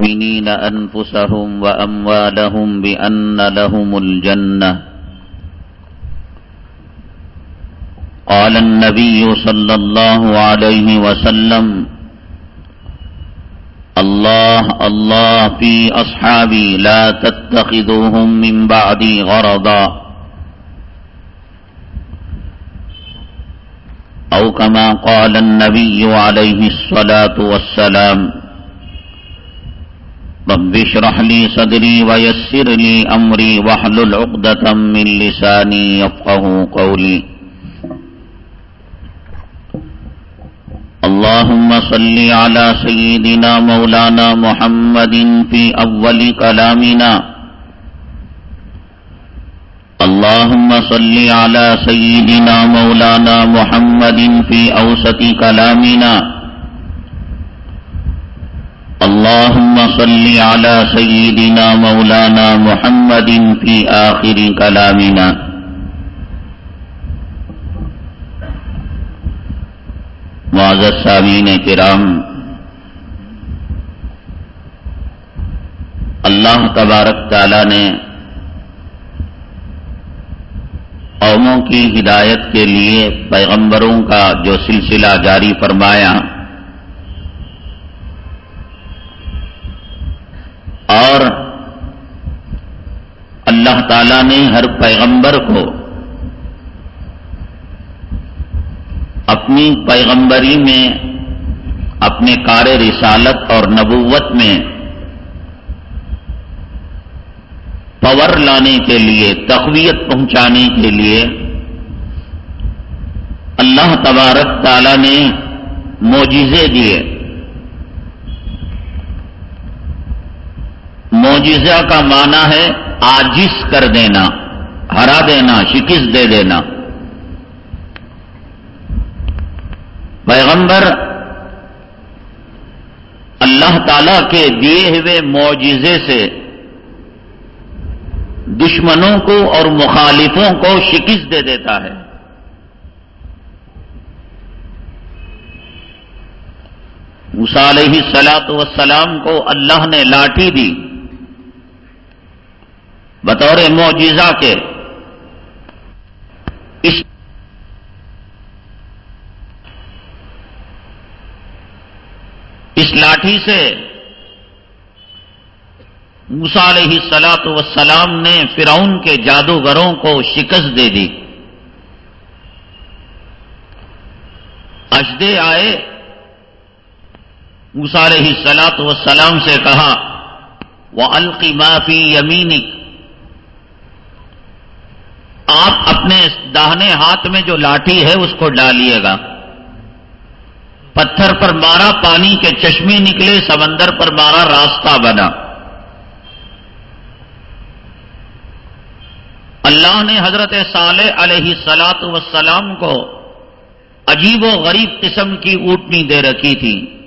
المؤمنين أنفسهم وأموالهم بأن لهم الجنة. قال النبي صلى الله عليه وسلم الله الله في أصحابي لا تتخذوهم من بعدي غرضا. أو كما قال النبي عليه الصلاة والسلام رب اشرح لي صدري ويسر لي أمري واحلل عقدة من لساني يفقه قولي. اللهم صل على سيدنا مولانا محمد في أول كلامنا. اللهم صل على سيدنا مولانا محمد في أوسط كلامنا. اللهم صل على سيدنا مولانا محمد في آخر كلامنا. معزز سامین کرام، اللہ تبارک تعالی نے قوموں کی ہدایت کے لیے پیغمبروں کا جو سلسلہ جاری فرمایا اور اللہ تعالی نے ہر پیغمبر کو اپنی پیغمبری میں، اپنے کار رسالت اور نبوت میں پور لانے کے لیے، تقویت پہنچانے کے لیے اللہ تبارک تعالی نے موجزے دیے۔ موجزہ کا معنی ہے آجس کر دینا، ہرا دینا، شکست دے دینا۔ پیغمبر اللہ تعالی کے دیے ہوئے معجزے سے دشمنوں کو اور مخالفوں کو شکست دے دیتا ہے۔ علیہ سلاط وسلام کو اللہ نے لاٹھی دی۔ بطور معجزہ کے اس اس لاٹھی سے علیہ سلاط وسلام نے فرعون کے جادوگروں کو شکست دے دی۔ اشدے آئے علیہ سلاط وسلام سے کہا وہ القی معافی یمینک آپ اپنے داہنے ہاتھ میں جو لاٹھی ہے اس کو ڈالیے گا۔ پتھر پر مارا، پانی کے چشمے نکلے، سمندر پر مارا، راستہ بنا۔ اللہ نے حضرت صالح علیہ سلاط وسلام کو عجیب و غریب قسم کی اوٹنی دے رکھی تھی۔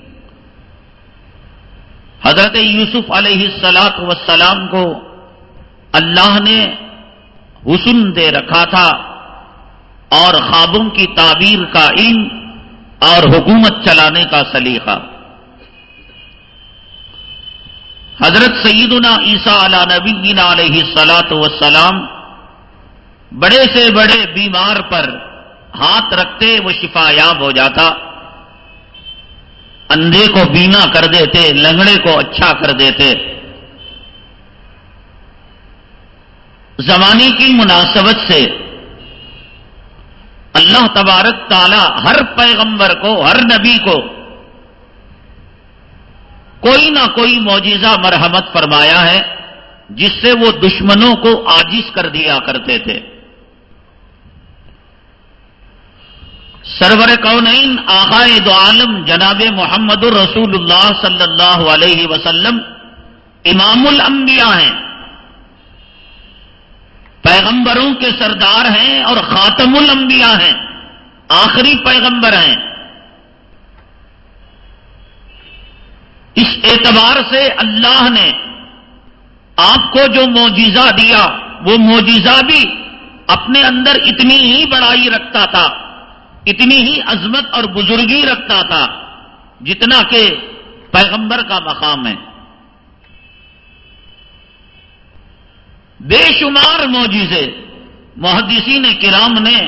حضرت یوسف علیہ سلاط وسلام کو اللہ نے حسن دے رکھا تھا اور خوابوں کی تعبیر کا علم اور حکومت چلانے کا سلیقہ۔ حضرت سیدنا عیسیٰ علی نبی علیہ سلاط وسلام بڑے سے بڑے بیمار پر ہاتھ رکھتے وہ شفا یاب ہو جاتا۔ اندھے کو بینا کر دیتے، لنگڑے کو اچھا کر دیتے۔ زمانے کی مناسبت سے اللہ تبارک تعالی ہر پیغمبر کو، ہر نبی کو کوئی نہ کوئی معجزہ مرحمت فرمایا ہے، جس سے وہ دشمنوں کو آجز کر دیا کرتے تھے۔ سرور کونین آقائد عالم، جناب محمد الرسول اللہ صلی اللہ علیہ وسلم، امام الانبیاء ہیں۔ پیغمبروں کے سردار ہیں اور خاتم الانبیاء ہیں، آخری پیغمبر ہیں۔ اس اعتبار سے اللہ نے آپ کو جو موجزہ دیا، وہ موجزہ بھی اپنے اندر اتنی ہی بڑائی رکھتا تھا، اتنی ہی عظمت اور بزرگی رکھتا تھا، جتنا کہ پیغمبر کا مقام ہے۔ بے شمار موجزے محدثین کرام نے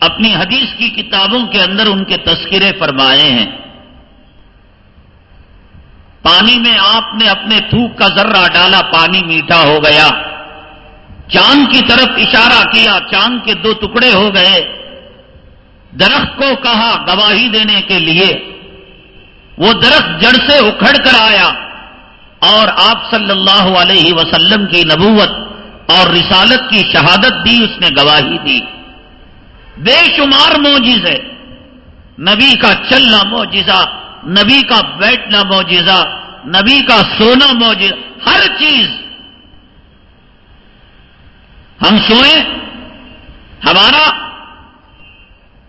اپنی حدیث کی کتابوں کے اندر ان کے تذکرے فرمائے ہیں۔ پانی میں آپ نے اپنے تھوک کا ذرہ ڈالا، پانی میٹھا ہو گیا۔ چاند کی طرف اشارہ کیا، چاند کے دو ٹکڑے ہو گئے۔ درخت کو کہا گواہی دینے کے لیے۔ وہ درخت جڑ سے اکھڑ کر آیا۔ اور آپ صلی اللہ علیہ وسلم کی نبوت اور رسالت کی شہادت دی اس نے گواہی دی۔ بے شمار موجز ہے نبی کا چلنا موجزہ نبی کا بیٹھنا موجزہ نبی کا سونا موجزہ ہر چیز۔ ہم سوئیں ہمارا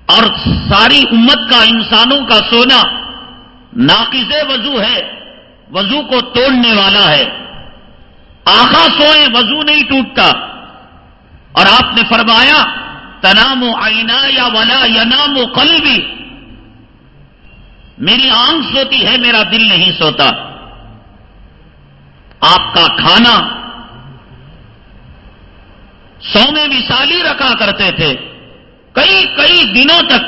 اور ساری امت کا انسانوں کا سونا ناقص وضو ہے۔ وضو کو توڑنے والا ہے۔ آخا سوئے، وضو نہیں ٹوٹتا۔ اور آپ نے فرمایا، تنام و آئینہ یا ولا یا و قلبی۔ میری آنکھ سوتی ہے، میرا دل نہیں سوتا۔ آپ کا کھانا۔ سونے مثالی رکھا کرتے تھے۔ کئی کئی دنوں تک،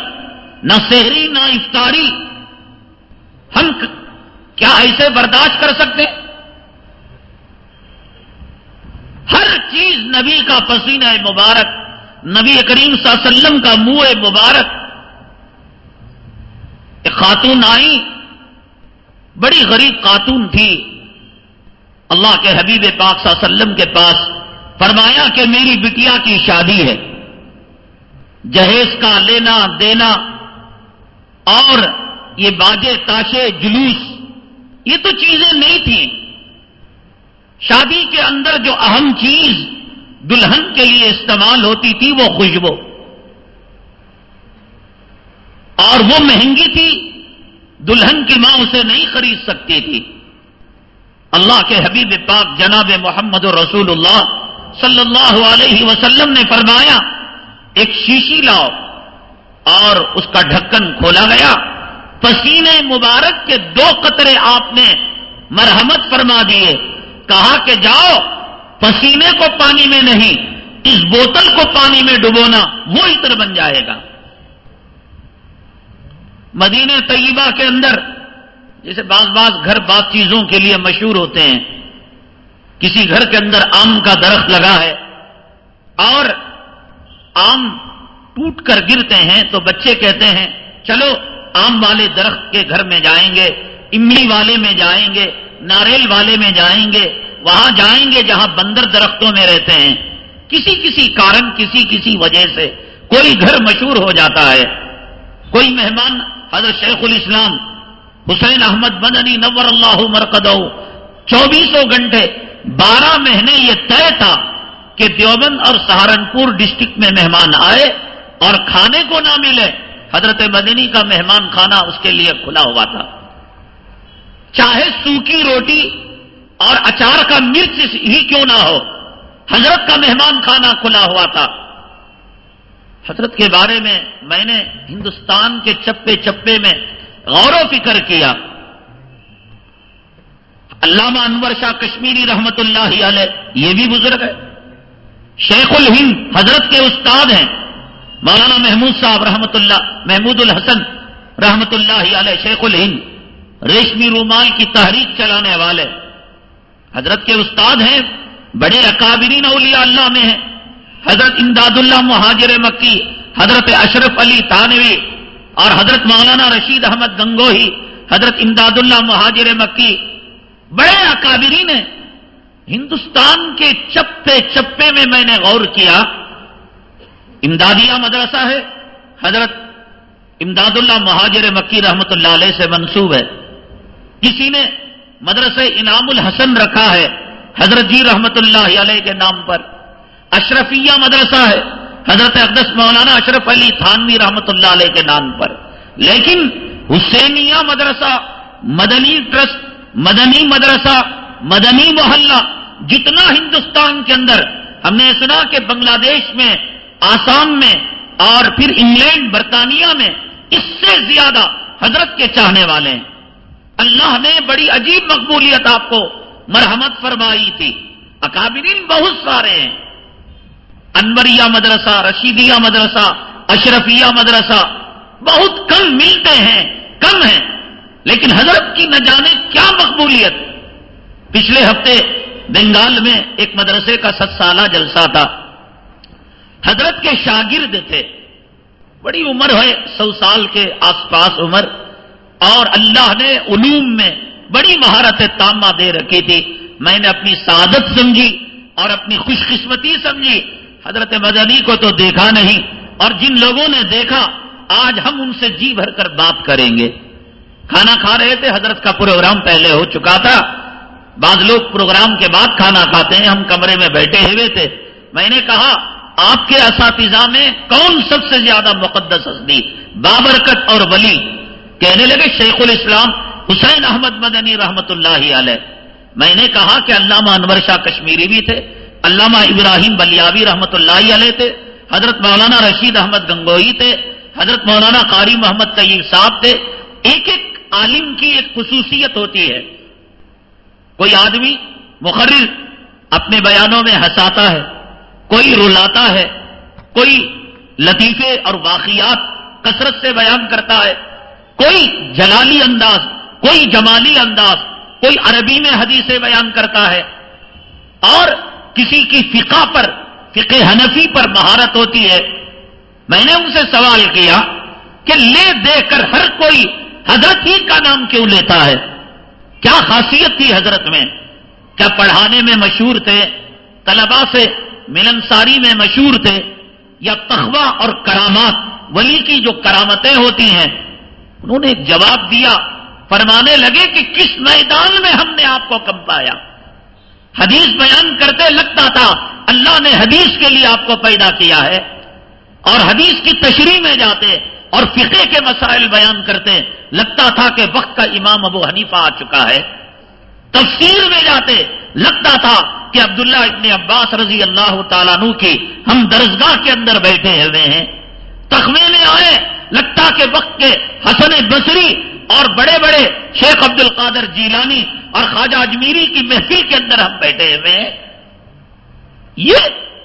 نہ شہری نہ افطاری۔ ہم کیا ایسے برداشت کر سکتے؟ ہر چیز نبی کا پسینہ مبارک، نبی کریم صلی اللہ علیہ وسلم کا منہ مبارک۔ ایک خاتون آئی، بڑی غریب خاتون تھی۔ اللہ کے حبیب پاک صلی اللہ علیہ وسلم کے پاس فرمایا کہ میری بٹیا کی شادی ہے۔ جہیز کا لینا دینا اور یہ باجے تاشے جلوس یہ تو چیزیں نہیں تھیں۔ شادی کے اندر جو اہم چیز دلہن کے لیے استعمال ہوتی تھی وہ خوشبو۔ اور وہ مہنگی تھی، دلہن کی ماں اسے نہیں خرید سکتی تھی۔ اللہ کے حبیب پاک جناب محمد رسول اللہ صلی اللہ علیہ وسلم نے فرمایا، ایک شیشی لاؤ اور اس کا ڈھکن کھولا گیا۔ پسینے مبارک کے دو قطرے آپ نے مرحمت فرما دیے۔ کہا کہ جاؤ، پسینے کو پانی میں نہیں، اس بوتل کو پانی میں ڈبونا وہ اتر بن جائے گا۔ مدینہ طیبہ کے اندر جیسے بعض بعض گھر بعض چیزوں کے لیے مشہور ہوتے ہیں، کسی گھر کے اندر آم کا درخت لگا ہے اور آم ٹوٹ کر گرتے ہیں تو بچے کہتے ہیں، چلو آم والے درخت کے گھر میں جائیں گے، املی والے میں جائیں گے، ناریل والے میں جائیں گے، وہاں جائیں گے جہاں بندر درختوں میں رہتے ہیں۔ کسی کسی کارن، کسی کسی وجہ سے کوئی گھر مشہور ہو جاتا ہے۔ کوئی مہمان، حضرت شیخ الاسلام حسین احمد مدنی نور اللہ مرکد چوبیسوں گھنٹے، بارہ مہینے یہ طے تھا کہ دیوبند اور سہارنپور ڈسٹرکٹ میں مہمان آئے اور کھانے کو نہ ملے۔ حضرت مدنی کا مہمان کھانا اس کے لیے کھلا ہوا تھا۔ چاہے سوکی روٹی اور اچار کا مرچ ہی کیوں نہ ہو، حضرت کا مہمان کھانا کھلا ہوا تھا۔ حضرت کے بارے میں میں نے ہندوستان کے چپے چپے میں غور و فکر کیا۔ علامہ انور شاہ کشمیری رحمت اللہ علیہ، یہ بھی بزرگ ہے۔ شیخ الہند حضرت کے استاد ہیں۔ مولانا محمود صاحب رحمت اللہ، محمود الحسن رحمت اللہ علیہ، شیخ الہند، ریشمی رومال کی تحریک چلانے والے۔ حضرت کے استاد ہیں، بڑے اکابرین اولیاء اللہ میں ہیں۔ حضرت امداد اللہ مہاجر مکی، حضرت اشرف علی تانوی اور حضرت مولانا رشید احمد گنگوہی، حضرت امداد اللہ مہاجر مکی۔ بڑے اکابرین ہیں۔ ہندوستان کے چپے چپے میں میں نے غور کیا۔ امدادیہ مدرسہ ہے، حضرت امداد اللہ مہاجر مکی رحمت اللہ علیہ سے منسوب ہے۔ کسی نے مدرسہ انعام الحسن رکھا ہے، حضرت جی رحمت اللہ علیہ کے نام پر۔ اشرفیہ مدرسہ ہے، حضرت اقدس مولانا اشرف علی تھانوی رحمت اللہ علیہ کے نام پر۔ لیکن حسینیہ مدرسہ، مدنی ٹرسٹ، مدنی مدرسہ، مدنی محلہ، جتنا ہندوستان کے اندر ہم نے سنا کہ بنگلہ دیش میں آسام میں اور پھر انگلینڈ، برطانیہ میں اس سے زیادہ حضرت کے چاہنے والے ہیں۔ اللہ نے بڑی عجیب مقبولیت آپ کو مرحمت فرمائی تھی۔ اکابرین بہت سارے ہیں۔ انوریہ مدرسہ، رشیدیہ مدرسہ، اشرفیہ مدرسہ بہت کم ملتے ہیں، کم ہیں۔ لیکن حضرت کی نہ جانے کیا مقبولیت۔ پچھلے ہفتے بنگال میں ایک مدرسے کا ست سالہ جلسہ تھا۔ حضرت کے شاگرد تھے۔ بڑی عمر ہے، سو سال کے آس پاس عمر۔ اور اللہ نے علوم میں بڑی مہارت تامہ دے رکھی تھی۔ میں نے اپنی سعادت سمجھی اور اپنی خوش قسمتی سمجھی۔ حضرت مدنی کو تو دیکھا نہیں۔ اور جن لوگوں نے دیکھا، آج ہم ان سے جی بھر کر بات کریں گے۔ کھانا کھا رہے تھے، حضرت کا پروگرام پہلے ہو چکا تھا۔ بعض لوگ پروگرام کے بعد کھانا کھاتے ہیں، ہم کمرے میں بیٹھے ہوئے تھے۔ میں نے کہا آپ کے اساتذہ میں کون سب سے زیادہ مقدس ہستی بابرکت اور ولی۔ کہنے لگے، شیخ الاسلام حسین احمد مدنی رحمت اللہ علیہ۔ میں نے کہا کہ علامہ انور شاہ کشمیری بھی تھے، علامہ ابراہیم بلیابی رحمت اللہ علیہ تھے، حضرت مولانا رشید احمد گنگوئی تھے، حضرت مولانا قاری محمد طیب صاحب تھے۔ ایک ایک عالم کی ایک خصوصیت ہوتی ہے۔ کوئی آدمی مقرر اپنے بیانوں میں ہنساتا ہے کوئی رلاتا ہے، کوئی لطیفے اور واقعات کثرت سے بیان کرتا ہے، کوئی جلالی انداز، کوئی جمالی انداز، کوئی عربی میں حدیثیں بیان کرتا ہے۔ اور کسی کی فقہ پر، فقہ حنفی پر مہارت ہوتی ہے۔ میں نے ان سے سوال کیا کہ لے دے کر ہر کوئی حضرت ہی کا نام کیوں لیتا ہے؟ کیا خاصیت تھی حضرت میں؟ کیا پڑھانے میں مشہور تھے؟ طلبا سے ملنساری میں مشہور تھے، یا تخوا اور کرامات، ولی کی جو کرامتیں ہوتی ہیں، انہوں نے جواب دیا، فرمانے لگے کہ کس میدان میں ہم نے آپ کو کم پایا؟ حدیث بیان کرتے لگتا تھا، اللہ نے حدیث کے لیے آپ کو پیدا کیا ہے، اور حدیث کی تشریح میں جاتے اور فقے کے مسائل بیان کرتے، لگتا تھا کہ وقت کا امام ابو حنیفہ آ چکا ہے۔ تفسیر میں جاتے لگتا تھا کہ عبداللہ ابن عباس رضی اللہ تعالیٰ نو کی ہم درسگاہ کے اندر بیٹھے ہوئے ہیں۔ تخمے میں آئے، لگتا کہ وقت کے حسن بصری اور بڑے بڑے شیخ عبد القادر جیلانی اور خواجہ اجمیری کی محفل کے اندر ہم بیٹھے ہوئے ہیں۔ یہ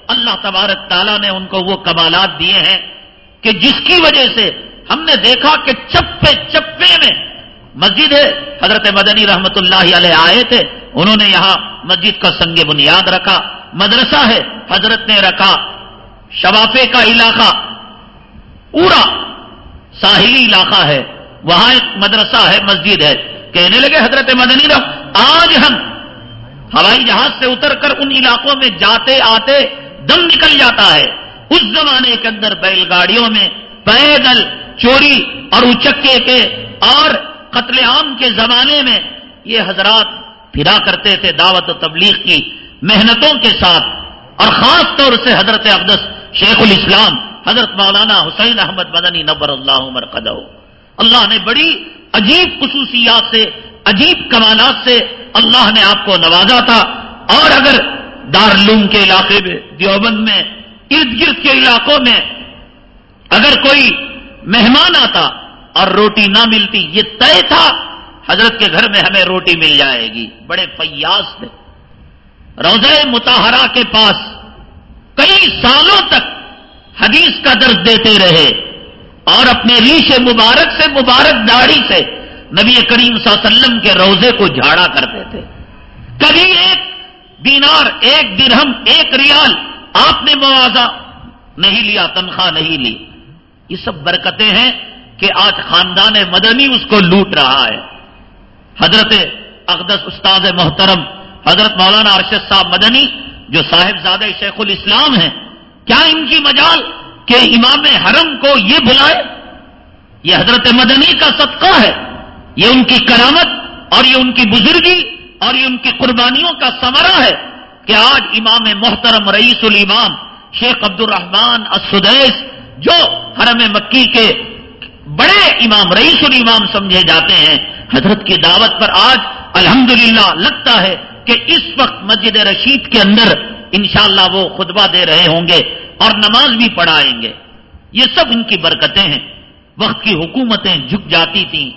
اللہ تبارک تعالیٰ نے ان کو وہ کمالات دیے ہیں کہ جس کی وجہ سے ہم نے دیکھا کہ چپے چپے میں مسجد ہے۔ حضرت مدنی رحمت اللہ علیہ آئے تھے۔ انہوں نے یہاں مسجد کا سنگ بنیاد رکھا۔ مدرسہ ہے۔ حضرت نے رکھا شبافے کا علاقہ۔ پورا ساحلی علاقہ ہے۔ وہاں ایک مدرسہ ہے، مسجد ہے۔ کہنے لگے حضرت مدنی رحم، آج ہم ہوائی جہاز سے اتر کر ان علاقوں میں جاتے آتے دم نکل جاتا ہے۔ اس زمانے کے اندر بیل گاڑیوں میں پیدل، چوری اور اچکے کے اور قتل عام کے زمانے میں یہ حضرات پھرا کرتے تھے دعوت و تبلیغ کی محنتوں کے ساتھ اور خاص طور سے حضرت اقدس شیخ الاسلام حضرت مولانا حسین احمد مدنی نبر اللہ عمر قدو اللہ نے بڑی عجیب خصوصیات سے، عجیب کمالات سے اللہ نے آپ کو نوازا تھا۔ اور اگر دارالعلوم کے علاقے میں، دیوبند میں، ارد گرد کے علاقوں میں اگر کوئی مہمان آتا اور روٹی نہ ملتی، یہ طے تھا، حضرت کے گھر میں ہمیں روٹی مل جائے گی۔ بڑے فیاض تھے۔ روزہ متحرہ کے پاس کئی سالوں تک حدیث کا درد دیتے رہے اور اپنے ریش مبارک سے مبارک داڑھی سے نبی کریم صلی اللہ علیہ وسلم کے روزے کو جھاڑا کرتے تھے۔ کبھی ایک دینار، ایک درہم، ایک ریال آپ نے موازہ نہیں لیا، تنخواہ نہیں لی۔ یہ سب برکتیں ہیں۔ کہ آج خاندان مدنی اس کو لوٹ رہا ہے۔ حضرت اقدس استاد محترم، حضرت مولانا ارشد صاحب مدنی، جو صاحب زادہ شیخ الاسلام ہیں، کیا ان کی مجال کہ امام حرم کو یہ بلائے؟ یہ حضرت مدنی کا صدقہ ہے۔ یہ ان کی کرامت اور یہ ان کی بزرگی اور یہ ان کی قربانیوں کا سمرا ہے کہ آج امام محترم رئیس الامام شیخ عبد الرحمان السدیس، جو حرم مکی کے بڑے امام، رئیس الامام سمجھے جاتے ہیں۔ حضرت کی دعوت پر آج الحمدللہ لگتا ہے کہ اس وقت مسجد رشید کے اندر انشاءاللہ وہ خطبہ دے رہے ہوں گے اور نماز بھی پڑھائیں گے۔ یہ سب ان کی برکتیں ہیں۔ وقت کی حکومتیں جھک جاتی تھیں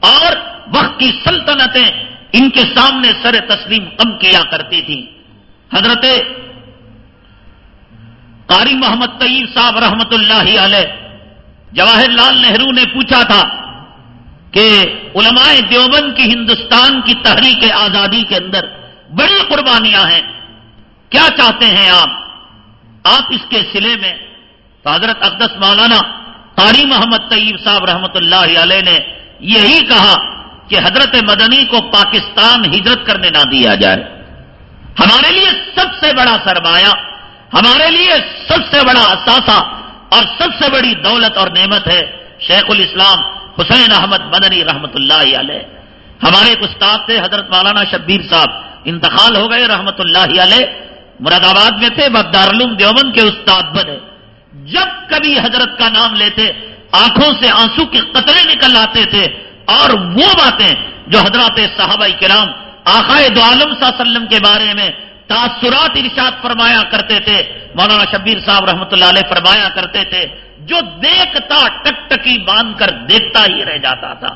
اور وقت کی سلطنتیں ان کے سامنے سر تسلیم کم کیا کرتی تھیں۔ حضرت قاری محمد طیب صاحب رحمت اللہ علیہ جواہر لال نہرو نے پوچھا تھا کہ علماء دیوبند کی ہندوستان کی تحریک آزادی کے اندر بڑی قربانیاں ہیں۔ کیا چاہتے ہیں آپ؟ آپ اس کے سلے میں حضرت اقدس مولانا قاری محمد طیب صاحب رحمت اللہ علیہ نے یہی کہا کہ حضرت مدنی کو پاکستان ہجرت کرنے نہ دیا جائے۔ ہمارے لیے سب سے بڑا سرمایہ، ہمارے لیے سب سے بڑا اثاثہ اور سب سے بڑی دولت اور نعمت ہے شیخ الاسلام حسین احمد مدنی رحمت اللہ علیہ۔ ہمارے ایک استاد تھے، حضرت مولانا شبیر صاحب۔ انتقال ہو گئے رحمت اللہ علیہ۔ مراد آباد میں تھے بدارالعلوم دیوبند کے استاد بنے۔ جب کبھی حضرت کا نام لیتے، آنکھوں سے آنسو کے قطرے نکل آتے تھے۔ اور وہ باتیں جو حضرات صحابہ کرام آخائے دو عالم صلی اللہ علیہ وسلم کے بارے میں تاثرات ارشاد فرمایا کرتے تھے، مولانا شبیر صاحب رحمۃ اللہ علیہ فرمایا کرتے تھے، جو دیکھتا ٹک ٹکی باندھ کر دیکھتا ہی رہ جاتا تھا۔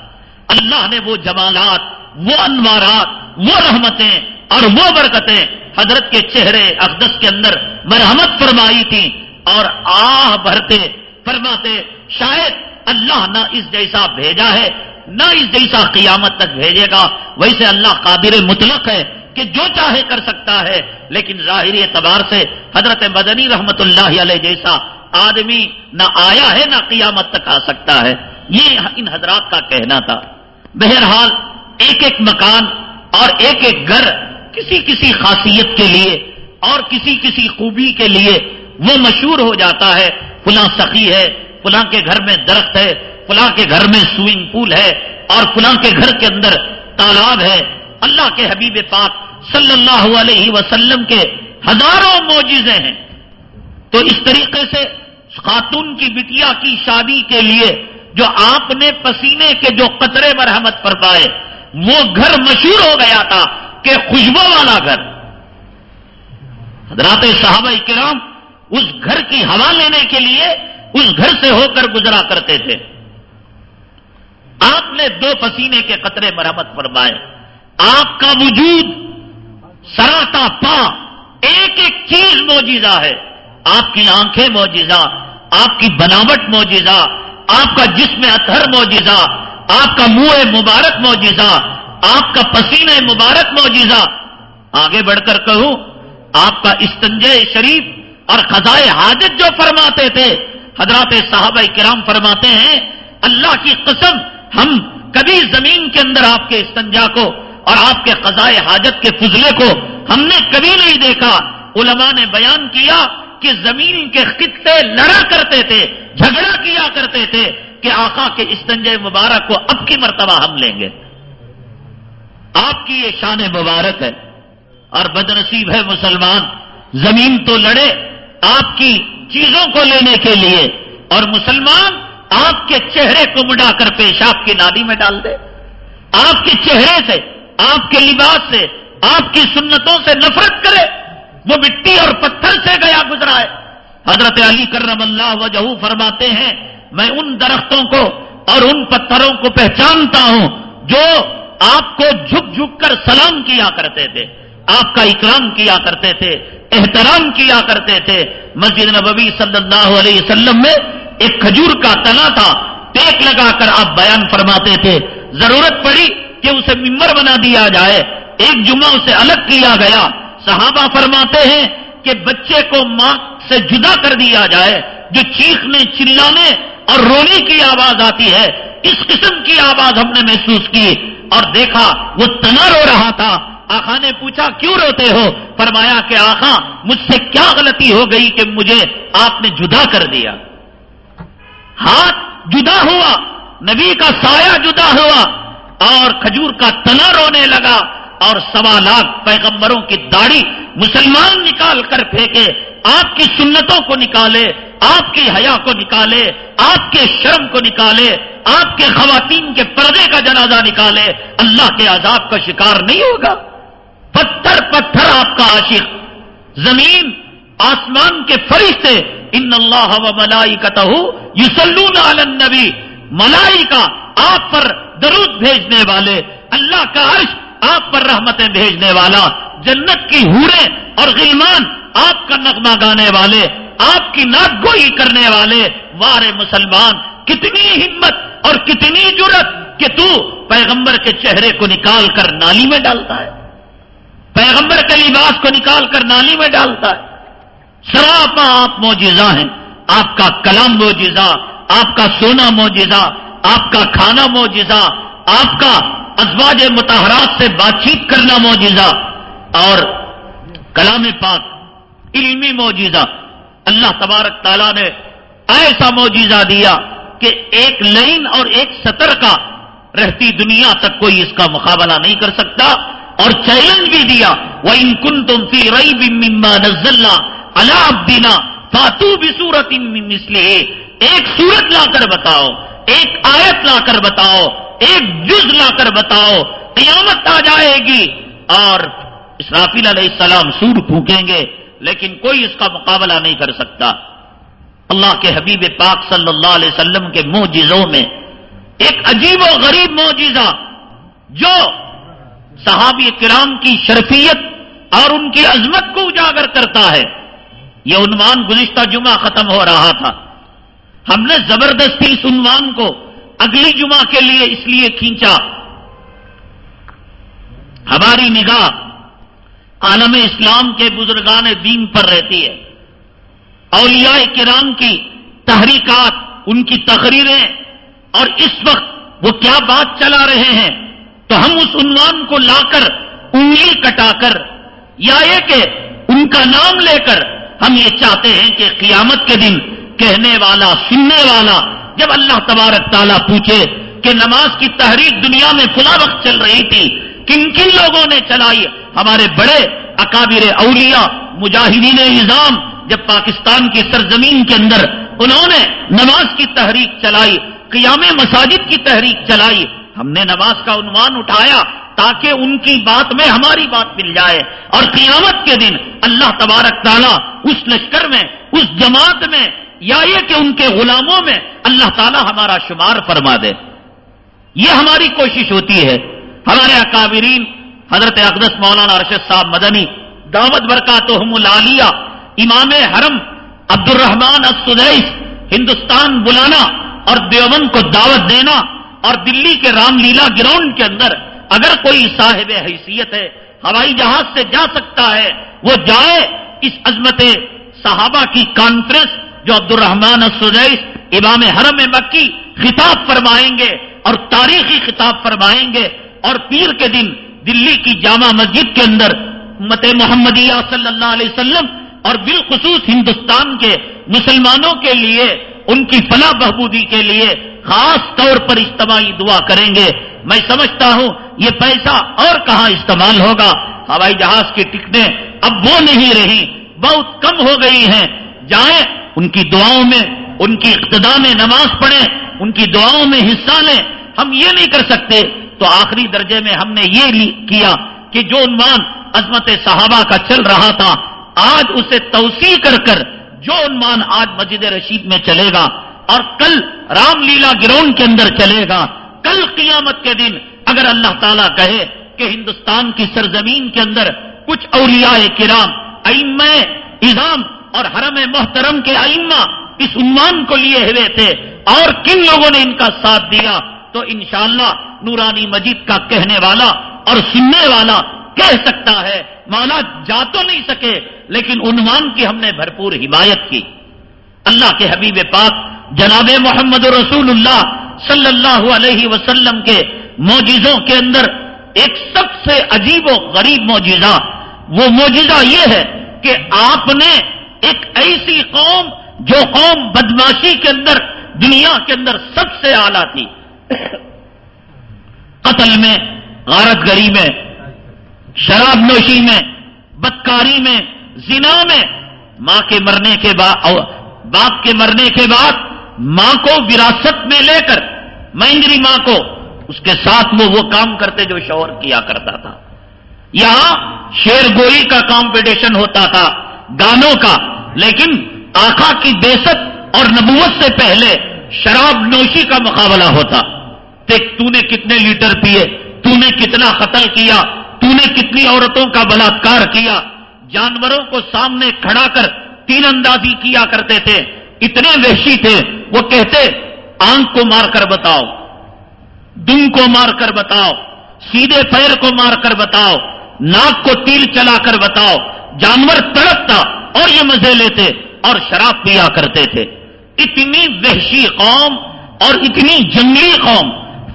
اللہ نے وہ جمالات، وہ انوارات، وہ رحمتیں اور وہ برکتیں حضرت کے چہرے اقدس کے اندر مرحمت فرمائی تھی اور آہ بھرتے فرماتے، شاید اللہ نہ اس جیسا بھیجا ہے، نہ اس جیسا قیامت تک بھیجے گا۔ ویسے اللہ قادر مطلق ہے کہ جو چاہے کر سکتا ہے، لیکن ظاہری اعتبار سے حضرت مدنی رحمت اللہ علیہ جیسا آدمی نہ آیا ہے، نہ قیامت تک آ سکتا ہے۔ یہ ان حضرات کا کہنا تھا۔ بہرحال، ایک ایک مکان اور ایک ایک گھر کسی کسی خاصیت کے لیے اور کسی کسی خوبی کے لیے وہ مشہور ہو جاتا ہے۔ فلاں سخی ہے، فلاں کے گھر میں درخت ہے، فلاں کے گھر میں سوئنگ پول ہے اور فلاں کے گھر کے اندر تالاب ہے۔ اللہ کے حبیب پاک صلی اللہ علیہ وسلم کے ہزاروں موجزے ہیں۔ تو اس طریقے سے خاتون کی بٹیا کی شادی کے لیے جو آپ نے پسینے کے جو قطرے مرحمت پر پائے وہ گھر مشہور ہو گیا تھا کہ خوشبو والا گھر۔ حضرات صحابہ کرام اس گھر کی ہوا لینے کے لیے اس گھر سے ہو کر گزرا کرتے تھے۔ آپ نے دو پسینے کے قطرے مرمت فرمائے۔ آپ کا وجود سراتا پا، ایک ایک چیز موجودہ ہے۔ آپ کی آنکھیں موجودہ آپ کی بناوٹ موجودہ آپ کا جسم اطہر موجودہ آپ کا منہ مبارک موجودہ آپ کا پسینہ مبارک موجودہ آگے بڑھ کر کہوں، آپ کا استنجے شریف اور خزائے حاجت جو فرماتے تھے، حضرات صحابہ کرام فرماتے ہیں، اللہ کی قسم، ہم کبھی زمین کے اندر آپ کے استنجا کو اور آپ کے قضائے حاجت کے فضلے کو ہم نے کبھی نہیں دیکھا۔ علماء نے بیان کیا کہ زمین کے خطے لڑا کرتے تھے، جھگڑا کیا کرتے تھے کہ آقا کے استنجے مبارک کو اب کی مرتبہ ہم لیں گے۔ آپ کی یہ شان مبارک ہے۔ اور بدنصیب ہے مسلمان، زمین تو لڑے آپ کی چیزوں کو لینے کے لیے اور مسلمان آپ کے چہرے کو مڈا کر پیشاب کی نادی میں ڈال دے۔ آپ کے چہرے سے آپ کے لباس سے، آپ کی سنتوں سے نفرت کرے، وہ مٹی اور پتھر سے گیا گزرا ہے۔ حضرت علی کرم اللہ وجہ فرماتے ہیں، میں ان درختوں کو اور ان پتھروں کو پہچانتا ہوں جو آپ کو جھک جھک کر سلام کیا کرتے تھے، آپ کا اکرام کیا کرتے تھے، احترام کیا کرتے تھے۔ مسجد نبوی صلی اللہ علیہ وسلم میں ایک کھجور کا تنا تھا، ٹیک لگا کر آپ بیان فرماتے تھے۔ ضرورت پڑی کہ اسے ممبر بنا دیا جائے۔ ایک جمعہ اسے الگ کیا گیا۔ صحابہ فرماتے ہیں کہ بچے کو ماں سے جدا کر دیا جائے، جو چیخنے، چلانے اور رونے کی آواز آتی ہے۔ اس قسم کی آواز ہم نے محسوس کی اور دیکھا، وہ تنا رو رہا تھا۔ آخا نے پوچھا، کیوں روتے ہو؟ فرمایا کہ آخا مجھ سے کیا غلطی ہو گئی کہ مجھے آپ نے جدا کر دیا؟ ہاتھ جدا ہوا، نبی کا سایہ جدا ہوا۔ اور کھجور کا تنا رونے لگا اور سوا لاکھ پیغمبروں کی داڑھی مسلمان نکال کر پھینکے، آپ کی سنتوں کو نکالے، آپ کی حیا کو نکالے، آپ کے شرم کو نکالے، آپ کے خواتین کے پردے کا جنازہ نکالے، اللہ کے عذاب کا شکار نہیں ہوگا؟ پتھر پتھر آپ کا عاشق، زمین آسمان کے فرشتے، ان اللہ و ملائی کا یوسلون النبی ملائی کا آپ پر درود بھیجنے والے، اللہ کا عرش آپ پر رحمتیں بھیجنے والا، جنت کی ہورے اور غلمان آپ کا نغمہ گانے والے، آپ کی ناک گوئی کرنے والے۔ وارے مسلمان، کتنی ہمت اور کتنی جرت کہ تو پیغمبر کے چہرے کو نکال کر نالی میں ڈالتا ہے۔ پیغمبر کے لباس کو نکال کر نالی میں ڈالتا ہے۔ سراپا آپ موجزہ ہیں، آپ کا کلام موجزہ آپ کا سونا موجزہ آپ کا کھانا موجزہ آپ کا ازواج متحرات سے بات چیت کرنا موجزہ اور کلام پاک علمی موجزہ اللہ تبارک تعالیٰ نے ایسا موجزہ دیا کہ ایک لائن اور ایک سطر کا رہتی دنیا تک کوئی اس کا مقابلہ نہیں کر سکتا اور چیلنج بھی دیا۔ وہ ان کن تم فی رئی بما نزلہ اللہ دینا فاتو بھی سورت ایک سورت لا کر بتاؤ، ایک آیت لا کر بتاؤ، ایک جز لا کر بتاؤ، قیامت آ جائے گی۔ اور اسرافیل علیہ السلام سور پھونکیں گے، لیکن کوئی اس کا مقابلہ نہیں کر سکتا۔ اللہ کے حبیب پاک صلی اللہ علیہ وسلم کے موجزوں میں ایک عجیب و غریب موجزہ جو صحابی کرام کی شرفیت اور ان کی عظمت کو اجاگر کرتا ہے۔ یہ عنوان گزشتہ جمعہ ختم ہو رہا تھا۔ ہم نے زبردستی اس عنوان کو اگلی جمعہ کے لیے اس لیے کھینچا۔ ہماری نگاہ عالم اسلام کے بزرگان دین پر رہتی ہے۔ اولیاء کرام کی تحریکات، ان کی تقریریں اور اس وقت وہ کیا بات چلا رہے ہیں، تو ہم اس عنوان کو لا کر انگلی کٹا کر یا یہ کہ ان کا نام لے کر ہم یہ چاہتے ہیں کہ قیامت کے دن کہنے والا، سننے والا، جب اللہ تبارک تعالیٰ پوچھے کہ نماز کی تحریک دنیا میں فلا وقت چل رہی تھی، کن کن لوگوں نے چلائی؟ ہمارے بڑے اکابر اولیاء، مجاہدین نظام، جب پاکستان کی سرزمین کے اندر انہوں نے نماز کی تحریک چلائی، قیام مساجد کی تحریک چلائی، ہم نے نماز کا عنوان اٹھایا تاکہ ان کی بات میں ہماری بات مل جائے۔ اور قیامت کے دن اللہ تبارک تعالیٰ اس لشکر میں، اس جماعت میں یا یہ کہ ان کے غلاموں میں اللہ تعالیٰ ہمارا شمار فرما دے۔ یہ ہماری کوشش ہوتی ہے۔ ہمارے اکابرین، حضرت اقدس مولانا ارشد صاحب مدنی، دعوت برکا تو امام حرم عبد الرحمان السدیس ہندوستان بلانا اور دیوبند کو دعوت دینا اور دلی کے رام لیلا گراؤنڈ کے اندر اگر کوئی صاحب حیثیت ہے، ہوائی جہاز سے جا سکتا ہے، وہ جائے اس عظمت صحابہ کی کانفرنس جو عبد الرحمان السدیس امام حرم مکی خطاب فرمائیں گے اور تاریخی خطاب فرمائیں گے اور پیر کے دن دلی کی جامع مسجد کے اندر مت محمدیہ صلی اللہ علیہ وسلم اور بالخصوص ہندوستان کے مسلمانوں کے لیے، ان کی فلاح بہبودی کے لیے خاص طور پر اجتماعی دعا کریں گے۔ میں سمجھتا ہوں یہ پیسہ اور کہاں استعمال ہوگا۔ ہوائی جہاز کی ٹکٹیں اب وہ نہیں رہی بہت کم ہو گئی ہیں۔ جائیں ان کی دعاؤں میں، ان کی اقتدا میں نماز پڑھیں، ان کی دعاؤں میں حصہ لیں۔ ہم یہ نہیں کر سکتے۔ تو آخری درجے میں ہم نے یہ کیا کہ جو عنوان عظمت صحابہ کا چل رہا تھا، آج اسے توسیع کر کر جو عنوان آج مسجد رشید میں چلے گا اور کل رام لیلا گراؤنڈ کے اندر چلے گا، کل قیامت کے دن اگر اللہ تعالیٰ کہے کہ ہندوستان کی سرزمین کے اندر کچھ اولیاء کرام ائم اظام اور حرم محترم کے ائمہ اس عنوان کو لیے ہوئے تھے اور کن لوگوں نے ان کا ساتھ دیا تو انشاءاللہ نورانی مجید کا کہنے والا اور سننے والا کہہ سکتا ہے۔ مولا جا تو نہیں سکے، لیکن عنوان کی ہم نے بھرپور حمایت کی۔ اللہ کے حبیب پاک جناب محمد رسول اللہ صلی اللہ علیہ وسلم کے موجزوں کے اندر ایک سب سے عجیب و غریب موجزہ وہ موجزہ یہ ہے کہ آپ نے ایک ایسی قوم جو قوم بدماشی کے اندر، دنیا کے اندر سب سے اعلیٰ تھی۔ قتل میں، غارت گری میں، شراب نوشی میں، بدکاری میں، زنا میں۔ ماں کے مرنے کے بعد باپ کے مرنے کے بعد ماں کو وراثت میں لے کر مہنگری ماں کو، اس کے ساتھ وہ وہ کام کرتے جو شوہر کیا کرتا تھا۔ یہاں شیر گوئی کا کمپٹیشن ہوتا تھا۔ گانوں کا، لیکن آخا کی بیست اور نبوت سے پہلے شراب نوشی کا مقابلہ ہوتا۔ دیکھ، تو نے کتنے لیٹر پیے، تو نے کتنا قتل کیا، تو نے کتنی عورتوں کا بلاತ್کار کیا۔ جانوروں کو سامنے کھڑا کر تین اندازی کیا کرتے تھے، اتنے وحشی تھے۔ وہ کہتے، آنکھ کو مار کر بتاؤ، دم کو مار کر بتاؤ، سیدھے پیر کو مار کر بتاؤ، ناک کو تیل چلا کر بتاؤ۔ جانور تڑپتا اور یہ مزے لیتے اور شراب پیا کرتے تھے۔ اتنی وحشی قوم اور اتنی جنگلی قوم،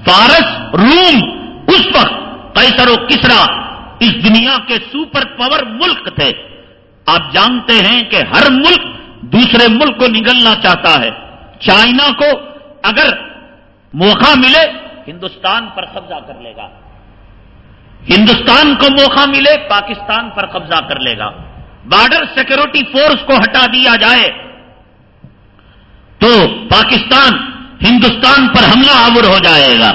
فارس، روم، اس وقت قیصر و کسرا اس دنیا کے سپر پاور ملک تھے۔ آپ جانتے ہیں کہ ہر ملک دوسرے ملک کو نگلنا چاہتا ہے۔ چائنا کو اگر موقع ملے، ہندوستان پر قبضہ کر لے گا۔ ہندوستان کو موقع ملے، پاکستان پر قبضہ کر لے گا۔ بارڈر سیکورٹی فورس کو ہٹا دیا جائے۔ تو پاکستان، ہندوستان پر حملہ آور ہو جائے گا۔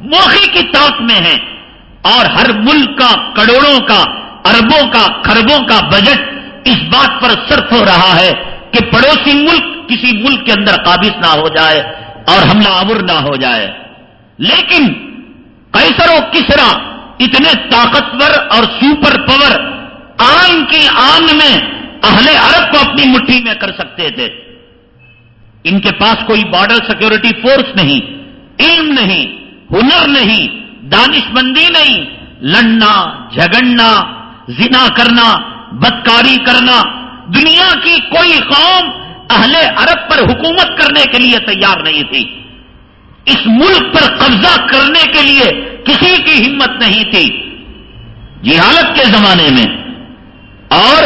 موقع کی طاق میں ہے۔ اور ہر ملک کا، کروڑوں کا، اربوں کا خربوں کا بجٹ اس بات پر صرف ہو رہا ہے کہ پڑوسی ملک کسی ملک کے اندر قابض نہ ہو جائے اور حملہ آور نہ ہو جائے۔ لیکن کیسر و کسرا اتنے طاقتور اور سپر پاور آن کی آن میں اہل عرب کو اپنی مٹھی میں کر سکتے تھے۔ ان کے پاس کوئی بارڈر سیکورٹی فورس نہیں علم نہیں، ہنر نہیں دانش مندی نہیں۔ لڑنا، جھگڑنا، زنا کرنا، بدکاری کرنا، دنیا کی کوئی قوم اہل عرب پر حکومت کرنے کے لیے تیار نہیں تھی۔ اس ملک پر قبضہ کرنے کے لیے کسی کی ہمت نہیں تھی جہالت کے زمانے میں اور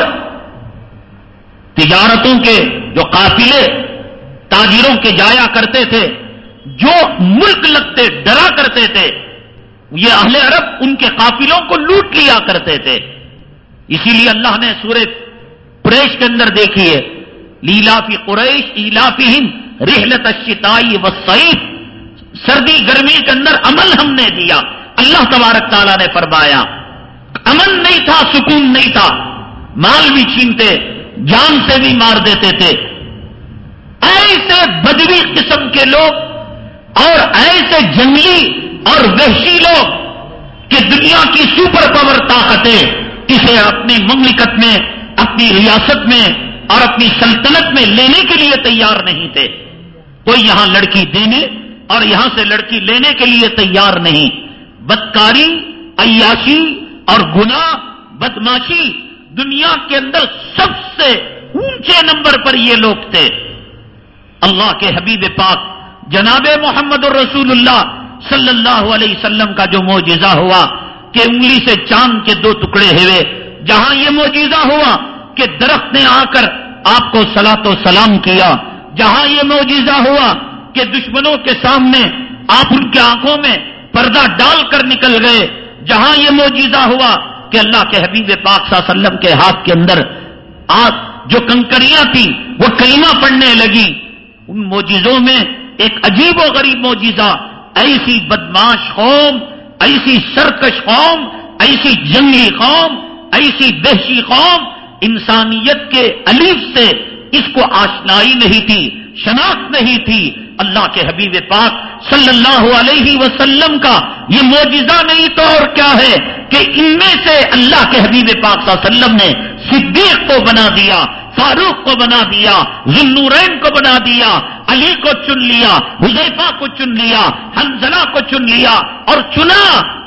تجارتوں کے جو قافلے تاجروں کے جایا کرتے تھے، جو ملک لگتے، ڈرا کرتے تھے، یہ اہل عرب ان کے قافلوں کو لوٹ لیا کرتے تھے۔ اسی لیے اللہ نے سورہ قریش کے اندر دیکھیے لیلافی قریش ایلافی ہند رحلت الشتائی و سعید سردی گرمی کے اندر عمل ہم نے دیا۔ اللہ تبارک تعالیٰ نے فرمایا امن نہیں تھا، سکون نہیں تھا۔ مال بھی چھینتے، جان سے بھی مار دیتے تھے۔ ایسے بدوی قسم کے لوگ اور ایسے جنگلی اور وحشی لوگ کہ دنیا کی سپر پاور طاقتیں کسے اپنی مملکت میں، اپنی ریاست میں اور اپنی سلطنت میں لینے کے لیے تیار نہیں تھے۔ کوئی یہاں لڑکی دینے اور یہاں سے لڑکی لینے کے لیے تیار نہیں۔ بدکاری، عیاشی اور گنا بدماشی دنیا کے اندر سب سے اونچے نمبر پر یہ لوگ تھے۔ اللہ کے حبیب پاک جناب محمد الرسول اللہ صلی اللہ علیہ وسلم کا جو موجزہ ہوا کہ انگلی سے چاند کے دو ٹکڑے ہوئے، جہاں یہ موجزہ ہوا کہ درخت نے آ کر آپ کو سلا تو سلام کیا، جہاں یہ موجزہ ہوا کہ دشمنوں کے سامنے آپ ان کے آنکھوں میں پردہ ڈال کر نکل گئے۔ جہاں یہ موجودہ ہوا کہ اللہ کے حبیب پاک صلی اللہ علیہ وسلم کے ہاتھ کے اندر آگ جو کنکریاں تھی وہ کلمہ پڑنے لگی۔ ان موجزوں میں ایک عجیب و غریب موجزہ ایسی بدماش قوم، ایسی سرکش قوم، ایسی جنگلی قوم، ایسی دہشی قوم۔ انسانیت کے علیف سے اس کو آشنائی نہیں تھی، شناخت نہیں تھی۔ اللہ کے حبیب پاک صلی اللہ علیہ وسلم کا یہ موجزہ نہیں تو اور کیا ہے کہ ان میں سے اللہ کے حبیب پاک صلی اللہ علیہ وسلم نے صدیق کو بنا دیا، فاروق کو بنا دیا ذنورین کو بنا دیا علی کو چن لیا، حذیفہ کو چن لیا، حنزلہ کو چن لیا اور چنا،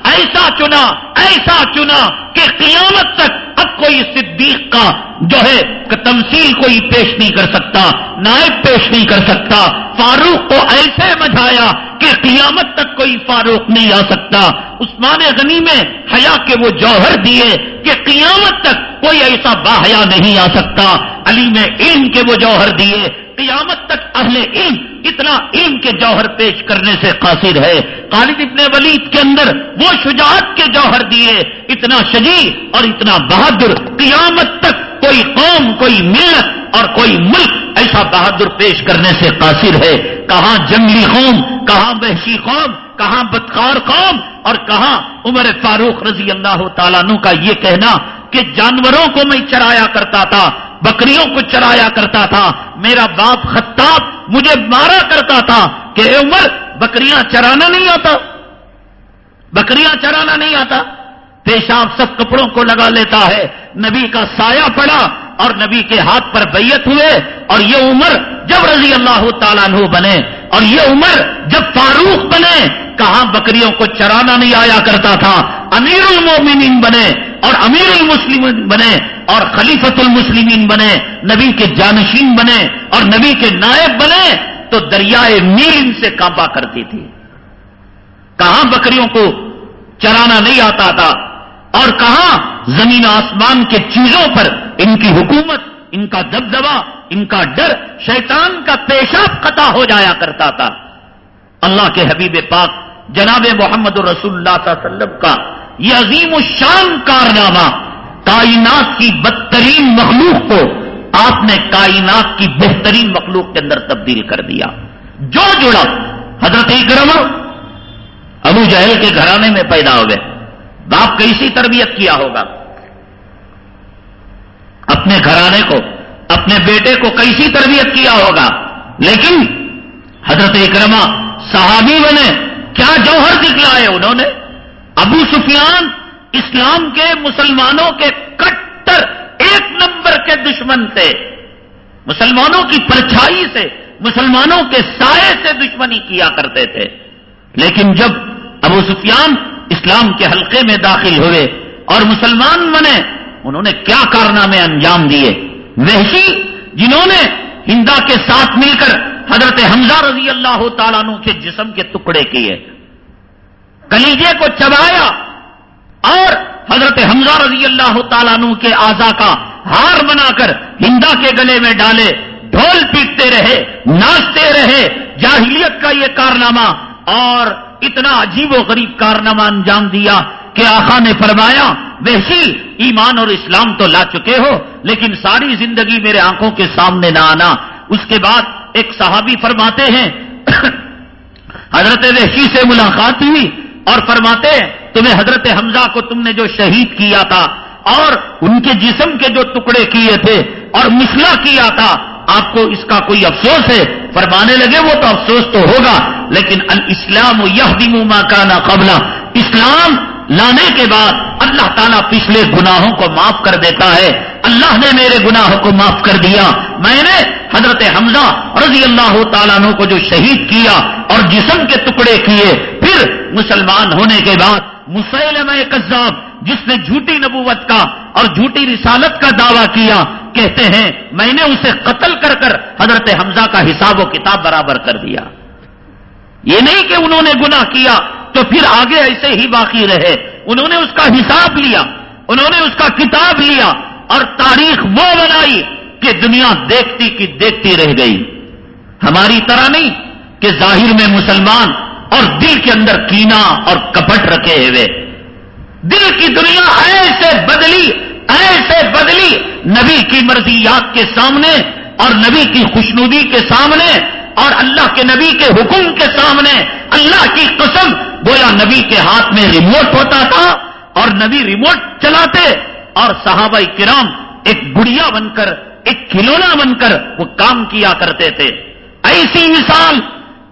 ایسا چنا ایسا چنا کہ قیامت تک اب کوئی صدیق کا جو ہے تمثیل کوئی پیش نہیں کر سکتا، نائب پیش نہیں کر سکتا۔ فاروق کو ایسے مجھایا کہ قیامت تک کوئی فاروق نہیں آ سکتا۔ عثمان غنی میں حیا کے وہ جوہر دیے کہ قیامت تک کوئی ایسا باحیا نہیں آ سکتا۔ علی میں علم کے وہ جوہر دیے، قیامت تک اہل علم اتنا علم کے جوہر پیش کرنے سے قاصر ہے۔ خالد ابن ولید کے اندر وہ شجاعت کے جوہر دیے۔ اتنا شجی اور اتنا بہادر، قیامت تک کوئی قوم، کوئی ملت اور کوئی ملک ایسا بہادر پیش کرنے سے قاصر ہے۔ کہاں جنگلی قوم، کہاں وحشی قوم، کہاں بدکار قوم اور کہاں عمر فاروق رضی اللہ تعالیٰ کا یہ کہنا کہ جانوروں کو میں چرایا کرتا تھا۔ بکریوں کو چرایا کرتا تھا۔ میرا باپ خطاب مجھے مارا کرتا تھا کہ عمر، بکریاں چرانا نہیں آتا۔ بکریاں چرانا نہیں آتا۔ پیشاب سب کپڑوں کو لگا لیتا ہے۔ نبی کا سایہ پڑا اور نبی کے ہاتھ پر بیت ہوئے اور یہ عمر جب رضی اللہ تعالیٰ عنہ بنے اور یہ عمر جب فاروق بنے، کہاں بکریوں کو چرانا نہیں آیا کرتا تھا۔ امیر المومنین بنے اور امیر المسلمین بنے۔ اور خلیفت المسلمین بنے، نبی کے جانشین بنے اور نبی کے نائب بنے تو دریائے نیل ان سے کانپا کرتی تھی۔ کہاں بکریوں کو چرانا نہیں آتا تھا اور کہاں زمین آسمان کے چیزوں پر ان کی حکومت، ان کا دبدبا ان کا ڈر، شیطان کا پیشاب قطع ہو جایا کرتا تھا۔ اللہ کے حبیب پاک جناب محمد رسول اللہ صلی اللہ علیہ وسلم کا یہ عظیم الشان کارنامہ کائنات کی بدترین مخلوق کو آپ نے کائنات کی بہترین مخلوق کے اندر تبدیل کر دیا۔ جو جڑا حضرت اکرم ابو جہل کے گھرانے میں پیدا ہوئے باپ کیسی تربیت کیا ہوگا۔ اپنے گھرانے کو، اپنے بیٹے کو کیسی تربیت کیا ہوگا؟ لیکن حضرت اکرما صحابی بنے۔ کیا جوہر دکھلائے انہوں نے؟ ابو سفیان اسلام کے مسلمانوں کے کٹر ایک نمبر کے دشمن تھے۔ مسلمانوں کی پرچھائی سے، مسلمانوں کے سائے سے دشمنی کیا کرتے تھے۔ لیکن جب ابو سفیان اسلام کے حلقے میں داخل ہوئے اور مسلمان بنے، انہوں نے کیا کارنامے انجام دیے؟ وحشی، جنہوں نے ہندا کے ساتھ مل کر حضرت حمزہ رضی اللہ تعالیٰ عنہ کے جسم کے ٹکڑے کیے۔ کلیجے کو چبایا اور حضرت حمزہ رضی اللہ تعالیٰ عنہ کے آزا کا ہار بنا کر ہندا کے گلے میں ڈالے، ڈھول پیٹتے رہے، ناچتے رہے، جاہلیت کا یہ کارنامہ اور اتنا عجیب و غریب کارنامہ انجام دیا کہ آخا نے فرمایا ویسی ایمان اور اسلام تو لا چکے ہو، لیکن ساری زندگی میرے آنکھوں کے سامنے نہ آنا۔ اس کے بعد ایک صحابی فرماتے ہیں، حضرت وحشی سے ملاقات ہوئی اور فرماتے تمہیں حضرت حمزہ کو تم نے جو شہید کیا تھا اور ان کے جسم کے جو ٹکڑے کیے تھے اور مسئلہ کیا تھا، آپ کو اس کا کوئی افسوس ہے؟ فرمانے لگے وہ تو افسوس تو ہوگا، لیکن الاسلام یہ بھی مما کا قبلہ۔ اسلام لانے کے بعد اللہ تعالیٰ پچھلے گناہوں کو معاف کر دیتا ہے۔ اللہ نے میرے گناہوں کو معاف کر دیا۔ میں نے حضرت حمزہ رضی اللہ تعالیٰ کو جو شہید کیا اور جسم کے ٹکڑے کیے، پھر مسلمان ہونے کے بعد مسلم کذاب، جس نے جھوٹی نبوت کا اور جھوٹی رسالت کا دعویٰ کیا، کہتے ہیں، میں نے اسے قتل کر کر حضرت حمزہ کا حساب و کتاب برابر کر دیا۔ یہ نہیں کہ انہوں نے گناہ کیا، تو پھر آگے ایسے ہی باقی رہے۔ انہوں نے اس کا حساب لیا، انہوں نے اس کا کتاب لیا، اور تاریخ وہ بنائی کہ دنیا دیکھتی کی دیکھتی رہ گئی۔ ہماری طرح نہیں کہ ظاہر میں مسلمان اور دل کے اندر کینا اور کپٹ رکھے ہوئے۔ دل کی دنیا ایسے بدلی ایسے بدلی۔ نبی کی مرضیات کے سامنے اور نبی کی خوشنودی کے سامنے اور اللہ کے نبی کے حکم کے سامنے۔ اللہ کی قسم، گویا نبی کے ہاتھ میں ریموٹ ہوتا تھا اور نبی ریموٹ چلاتے اور صحابہ کرام ایک گڑیا بن کر، ایک کھلونا بن کر وہ کام کیا کرتے تھے۔ ایسی مثال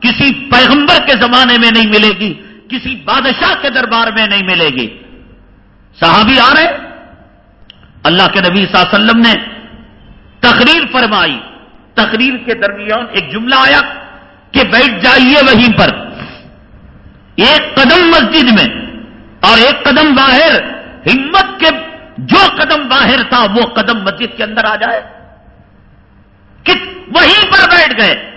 کسی پیغمبر کے زمانے میں نہیں ملے گی، کسی بادشاہ کے دربار میں نہیں ملے گی۔ صحابی آ رہے، اللہ کے نبی صلی اللہ علیہ وسلم نے تقریر فرمائی۔ تقریر کے درمیان ایک جملہ آیا کہ بیٹھ جائیے وہیں پر۔ ایک قدم مسجد میں اور ایک قدم باہر۔ ہمت کے جو قدم باہر تھا، وہ قدم مسجد کے اندر آ جائے۔ کہ وہیں پر بیٹھ گئے۔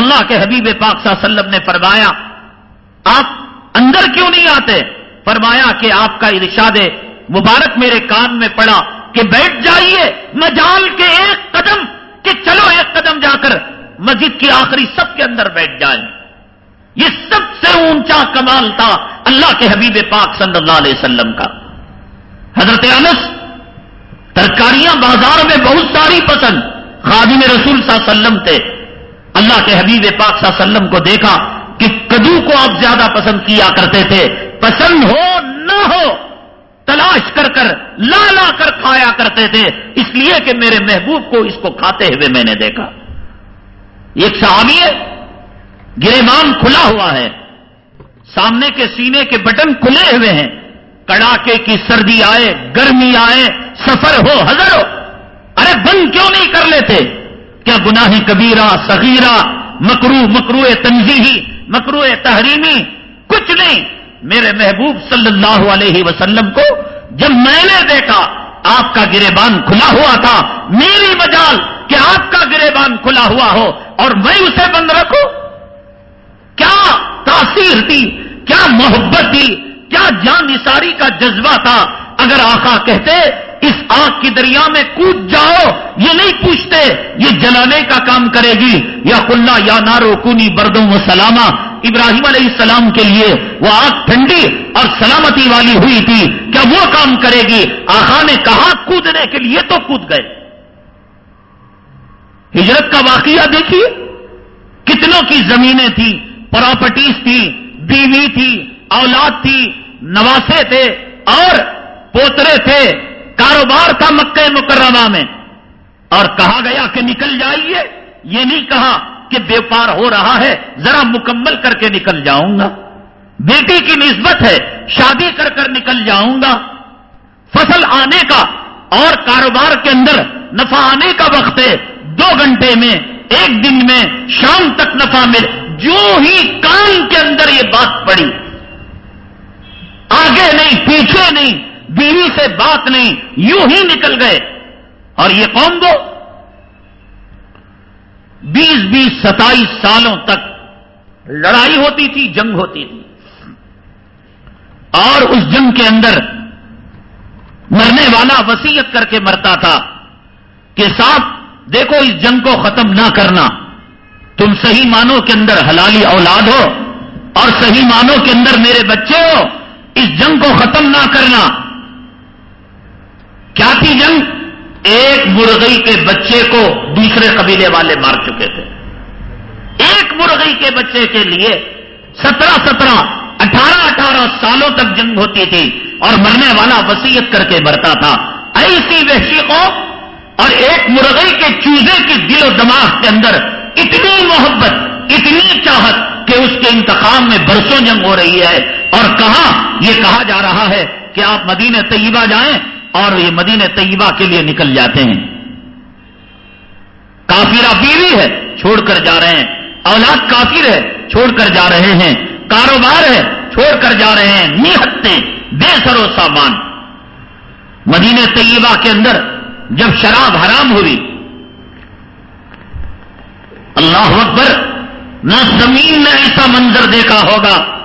اللہ کے حبیب پاک صلی اللہ علیہ وسلم نے فرمایا، آپ اندر کیوں نہیں آتے؟ فرمایا کہ آپ کا ارشاد مبارک میرے کان میں پڑا کہ بیٹھ جائیے مجال کے ایک قدم کہ چلو ایک قدم جا کر مسجد کی آخری سب کے اندر بیٹھ جائیں۔ یہ سب سے اونچا کمال تھا اللہ کے حبیب پاک صلی اللہ علیہ وسلم کا۔ حضرت انس، ترکاریاں بازار میں بہت ساری پسند، خادم رسول صلی اللہ علیہ وسلم تھے۔ اللہ کے حبیب پاک صلی اللہ علیہ وسلم کو دیکھا کہ کدو کو آپ زیادہ پسند کیا کرتے تھے۔ پسند ہو، نہ ہو، تلاش کر کر، لا لا کر کھایا کرتے تھے۔ اس لیے کہ میرے محبوب کو اس کو کھاتے ہوئے میں نے دیکھا۔ ایک صحابی ہے، گریمان کھلا ہوا ہے۔ سامنے کے سینے کے بٹن کھلے ہوئے ہیں۔ کڑاکے کی سردی آئے، گرمی آئے، سفر ہو، حضر ہو۔ ارے، بند کیوں نہیں کر لیتے؟ کیا گناہ کبیرہ، صغیرہ مکرو مکرو تنظیحی مکرو تحریمی، کچھ نہیں۔ میرے محبوب صلی اللہ علیہ وسلم کو جب میں نے دیکھا، آپ کا گریبان کھلا ہوا تھا۔ میری مجال کہ آپ کا گریبان کھلا ہوا ہو اور میں اسے بند رکھوں۔ کیا تاثیر تھی، کیا محبت تھی، کیا جان نثاری کا جذبہ تھا۔ اگر آقا کہتے اس آگ کی دریا میں کود جاؤ، یہ نہیں پوچھتے یہ جلانے کا کام کرے گی۔ یا کلّا یا نارو کنی بردوں و سلامہ ابراہیم علیہ السلام کے لیے وہ آگ ٹھنڈی اور سلامتی والی ہوئی تھی۔ کیا وہ کام کرے گی؟ آخا نے کہا، کودنے کے لیے تو کود گئے۔ ہجرت کا واقعہ دیکھیے۔ کتنوں کی زمینیں تھیں پراپرٹیز تھی، بیوی تھی، اولاد تھی، نواسے تھے اور پوترے تھے۔ کاروبار تھا مکہ مکرمہ میں۔ اور کہا گیا کہ نکل جائیے۔ یہ نہیں کہا کہ بیپار ہو رہا ہے، ذرا مکمل کر کے نکل جاؤں گا۔ بیٹی کی نسبت ہے، شادی کر کر نکل جاؤں گا۔ فصل آنے کا اور کاروبار کے اندر نفع آنے کا وقت ہے۔ دو گھنٹے میں، ایک دن میں شام تک نفع مل۔ جو ہی کان کے اندر یہ بات پڑی۔ آگے نہیں، پیچھے نہیں۔ بیوی سے بات نہیں، یوں ہی نکل گئے۔ اور یہ قوم وہ؟ بیس بیس ستائیس سالوں تک لڑائی ہوتی تھی، جنگ ہوتی تھی۔ اور اس جنگ کے اندر مرنے والا وسیعت کر کے مرتا تھا کہ صاحب، دیکھو اس جنگ کو ختم نہ کرنا۔ تم صحیح مانو کے اندر حلالی اولاد ہو اور صحیح مانو کے اندر میرے بچے ہو، اس جنگ کو ختم نہ کرنا۔ کیا تھی جنگ ایک مرغئی کے بچے کو دوسرے قبیلے والے مار چکے تھے۔ ایک مرغئی کے بچے کے لیے سترہ سترہ اٹھارہ اٹھارہ سالوں تک جنگ ہوتی تھی اور مرنے والا وسیعت کر کے مرتا تھا۔ ایسی وحشی قوم اور ایک مرغئی کے چوزے کی دل و دماغ کے اندر اتنی محبت، اتنی چاہت کہ اس کے انتخاب میں برسوں جنگ ہو رہی ہے۔ اور کہا یہ کہا جا رہا ہے کہ آپ مدینہ طیبہ جائیں اور یہ مدینہ طیبہ کے لیے نکل جاتے ہیں۔ کافیرہ بیوی ہے، چھوڑ کر جا رہے ہیں۔ اولاد کافر ہے، چھوڑ کر جا رہے ہیں۔ کاروبار ہے، چھوڑ کر جا رہے ہیں۔ نیحتے بے سر و سامان۔ مدینہ طیبہ کے اندر جب شراب حرام ہوئی، اللہ اکبر، نہ زمین نے ایسا منظر دیکھا ہوگا،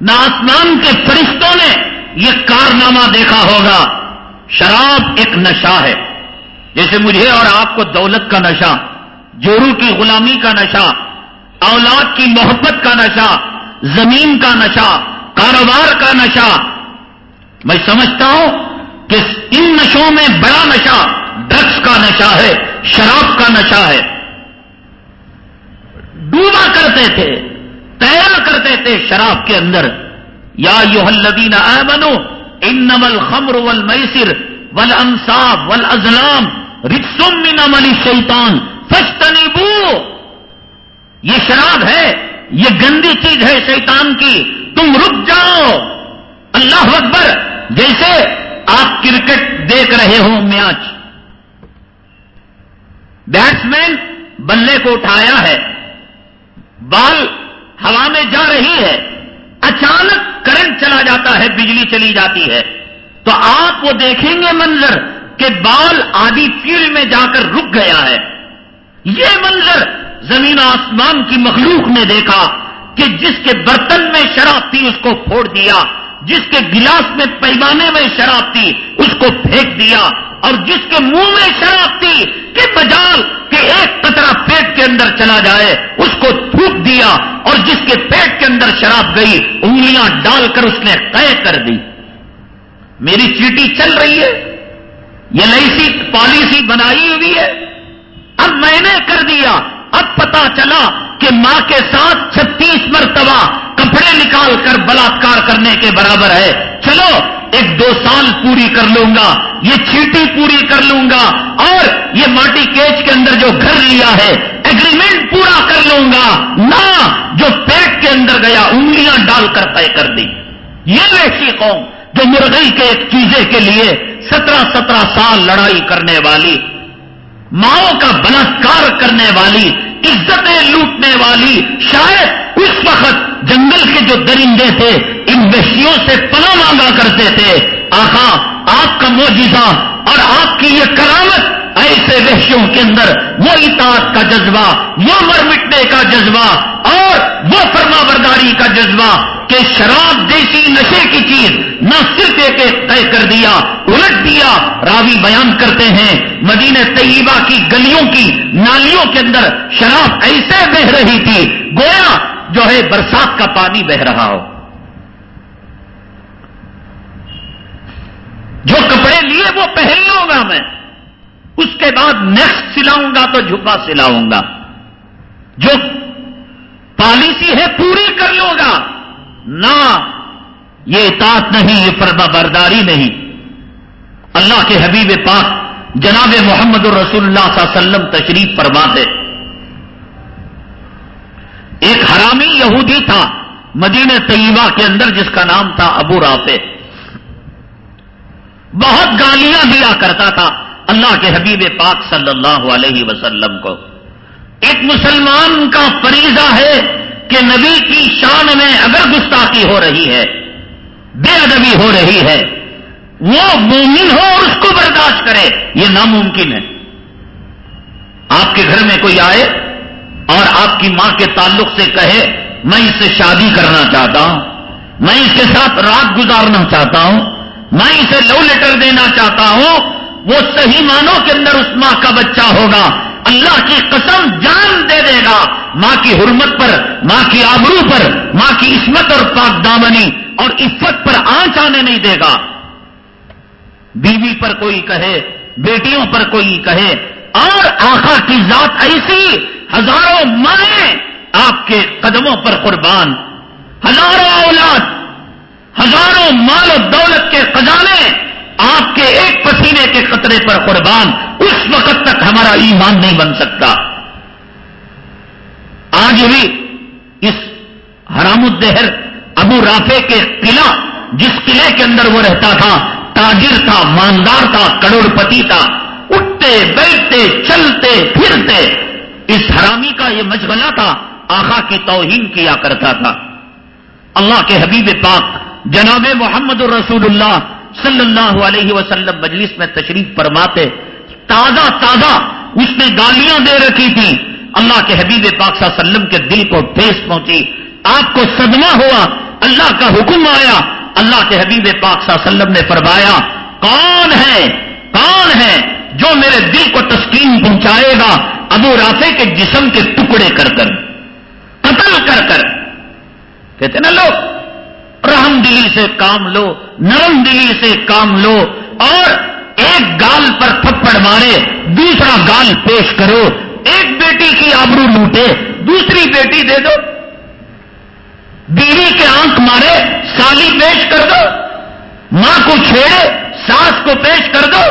نہ آسمان کے فرشتوں نے یہ کارنامہ دیکھا ہوگا۔ شراب ایک نشہ ہے۔ جیسے مجھے اور آپ کو دولت کا نشہ، جورو کی غلامی کا نشہ، اولاد کی محبت کا نشہ، زمین کا نشہ، کاروبار کا نشہ۔ میں سمجھتا ہوں کہ ان نشوں میں بڑا نشہ ڈرگس کا نشہ ہے، شراب کا نشہ ہے۔ ڈوبا کرتے تھے تیرا کرتے تھے شراب کے اندر۔ یا یو الدین امنو ان نمل خمر ول میسر ول انصاف ول ازلام عمل شیطان فشتنیبو یہ شراب ہے، یہ گندی چیز ہے شیطان کی، تم رک جاؤ۔ اللہ اکبر، جیسے آپ کرکٹ دیکھ رہے ہو میچ۔ بیٹس مین بلے کو اٹھایا ہے، بال ہوا میں جا رہی ہے۔ اچانک کرنٹ چلا جاتا ہے، بجلی چلی جاتی ہے۔ تو آپ وہ دیکھیں گے منظر کہ بال آدھی فیلڈ میں جا کر رک گیا ہے۔ یہ منظر زمین آسمان کی مخلوق نے دیکھا کہ جس کے برتن میں شراب تھی، اس کو پھوڑ دیا۔ جس کے گلاس میں پیمانے میں شراب تھی، اس کو پھینک دیا۔ اور جس کے منہ میں شراب تھی کہ بجال کہ ایک قطرہ پیٹ کے اندر چلا جائے، اس کو تھوک دیا اور جس کے پیٹ کے اندر شراب گئی، انگلیاں ڈال کر اس نے طے کر دی۔ میری چیٹی چل رہی ہے، یہ نئی پالیسی بنائی ہوئی ہے۔ اب میں نے کر دیا، اب پتا چلا کہ ماں کے ساتھ چھتیس مرتبہ کپڑے نکال کر بلاತ್کار کرنے کے برابر ہے۔ چلو، ایک دو سال پوری کر لوں گا، یہ چیٹی پوری کر لوں گا، اور یہ ماٹی کیچ کے اندر جو گھر لیا ہے ایگریمنٹ پورا کر لوں گا۔ نہ جو پیٹ کے اندر گیا، انگلیاں ڈال کر طے کر دی۔ یہ ویسی قوم جو مرغئی کے ایک چیزے کے لیے سترہ سترہ سال لڑائی کرنے والی، ماؤں کا بلاکار کرنے والی عزتیں لوٹنے والی شاید اس وقت جنگل کے جو درندے تھے، ان وحشیوں سے پناہ مانگا کرتے تھے۔ آخا آپ کا موجودہ اور آپ کی یہ کرامت ایسے وحشیوں کے اندر وہ اطاعت کا جذبہ، وہ مر مٹنے کا جذبہ اور وہ فرما برداری کا جذبہ کہ شراب جیسی نشے کی چیز نہ صرف ایک ایک طے کر دیا، الٹ دیا، راوی بیان کرتے ہیں، مدینہ طیبہ کی گلیوں کی نالیوں کے اندر شراب ایسے بہ رہی تھی، گویا جو ہے برسات کا پانی بہ رہا ہو۔ جو کپڑے لیے وہ پہن لوں گا میں۔ اس کے بعد نیکسٹ سلاؤں گا تو جھپا سلاؤں گا۔ جو پالیسی ہے پوری کر لوں گا۔ نہ، یہ اطاعت نہیں، یہ فرما برداری نہیں۔ اللہ کے حبیب پاک جناب محمد الرسول اللہ صلی اللہ علیہ وسلم تشریف فرما دے ایک حرامی یہودی تھا مدینہ طیبہ کے اندر، جس کا نام تھا ابو رافع۔ بہت گالیاں دیا کرتا تھا۔ اللہ کے حبیب پاک صلی اللہ علیہ وسلم کو۔ ایک مسلمان کا فریضہ ہے کہ نبی کی شان میں اگر گستاخی ہو رہی ہے، بے ادبی ہو رہی ہے، وہ مومن ہو اور اس کو برداشت کرے، یہ ناممکن ہے۔ آپ کے گھر میں کوئی آئے اور آپ کی ماں کے تعلق سے کہے، میں اس سے شادی کرنا چاہتا ہوں، میں اس کے ساتھ رات گزارنا چاہتا ہوں، میں اسے لو لیٹر دینا چاہتا ہوں وہ صحیح مانوں کے اندر اس ماں کا بچہ ہوگا۔ اللہ کی قسم جان دے دے گا۔ ماں کی حرمت پر، ماں کی آبرو پر، ماں کی عصمت اور پاک دامنی اور عفت پر آنچ آنے نہیں دے گا۔ بیوی پر کوئی کہے، بیٹیوں پر کوئی کہے۔ اور آخا کی ذات ایسی ہزاروں مائیں آپ کے قدموں پر قربان۔ ہزاروں اولاد، ہزاروں مال و دولت کے خزانے آپ کے ایک پسینے کے قطرے پر قربان اس وقت تک ہمارا ایمان نہیں بن سکتا۔ آج بھی اس حرام الدہر ابو رافے کے قلعہ، جس قلعے کے اندر وہ رہتا تھا، تاجر تھا، ماندار تھا کروڑ پتی تھا، اٹھتے، بیٹھتے، چلتے، پھرتے، اس حرامی کا یہ مشغلہ تھا آخا کی توہین کیا کرتا تھا۔ اللہ کے حبیب پاک جناب محمد الرسول اللہ صلی اللہ علیہ وسلم مجلس میں تشریف فرماتے، تازہ تازہ اس نے گالیاں دے رکھی تھی اللہ کے حبیب پاک صلی اللہ علیہ وسلم کے دل کو ٹھیس پہنچی۔ آپ کو صدمہ ہوا، اللہ کا حکم آیا۔ اللہ کے حبیب پاک صلی اللہ علیہ وسلم نے فرمایا، کون ہے کون ہے جو میرے دل کو تسکین پہنچائے گا ابو رافے کے جسم کے ٹکڑے کر کر، قتل کر کر؟ کہتے نا لوگ رحم دلی سے کام لو، نرم دلی سے کام لو، اور ایک گال پر تھپڑ مارے، دوسرا گال پیش کرو، ایک بیٹی کی آبرو لوٹے، دوسری بیٹی دے دو، بیوی کے آنکھ مارے، سالی پیش کر دو، ماں کو چھوڑے، ساس کو پیش کر دو،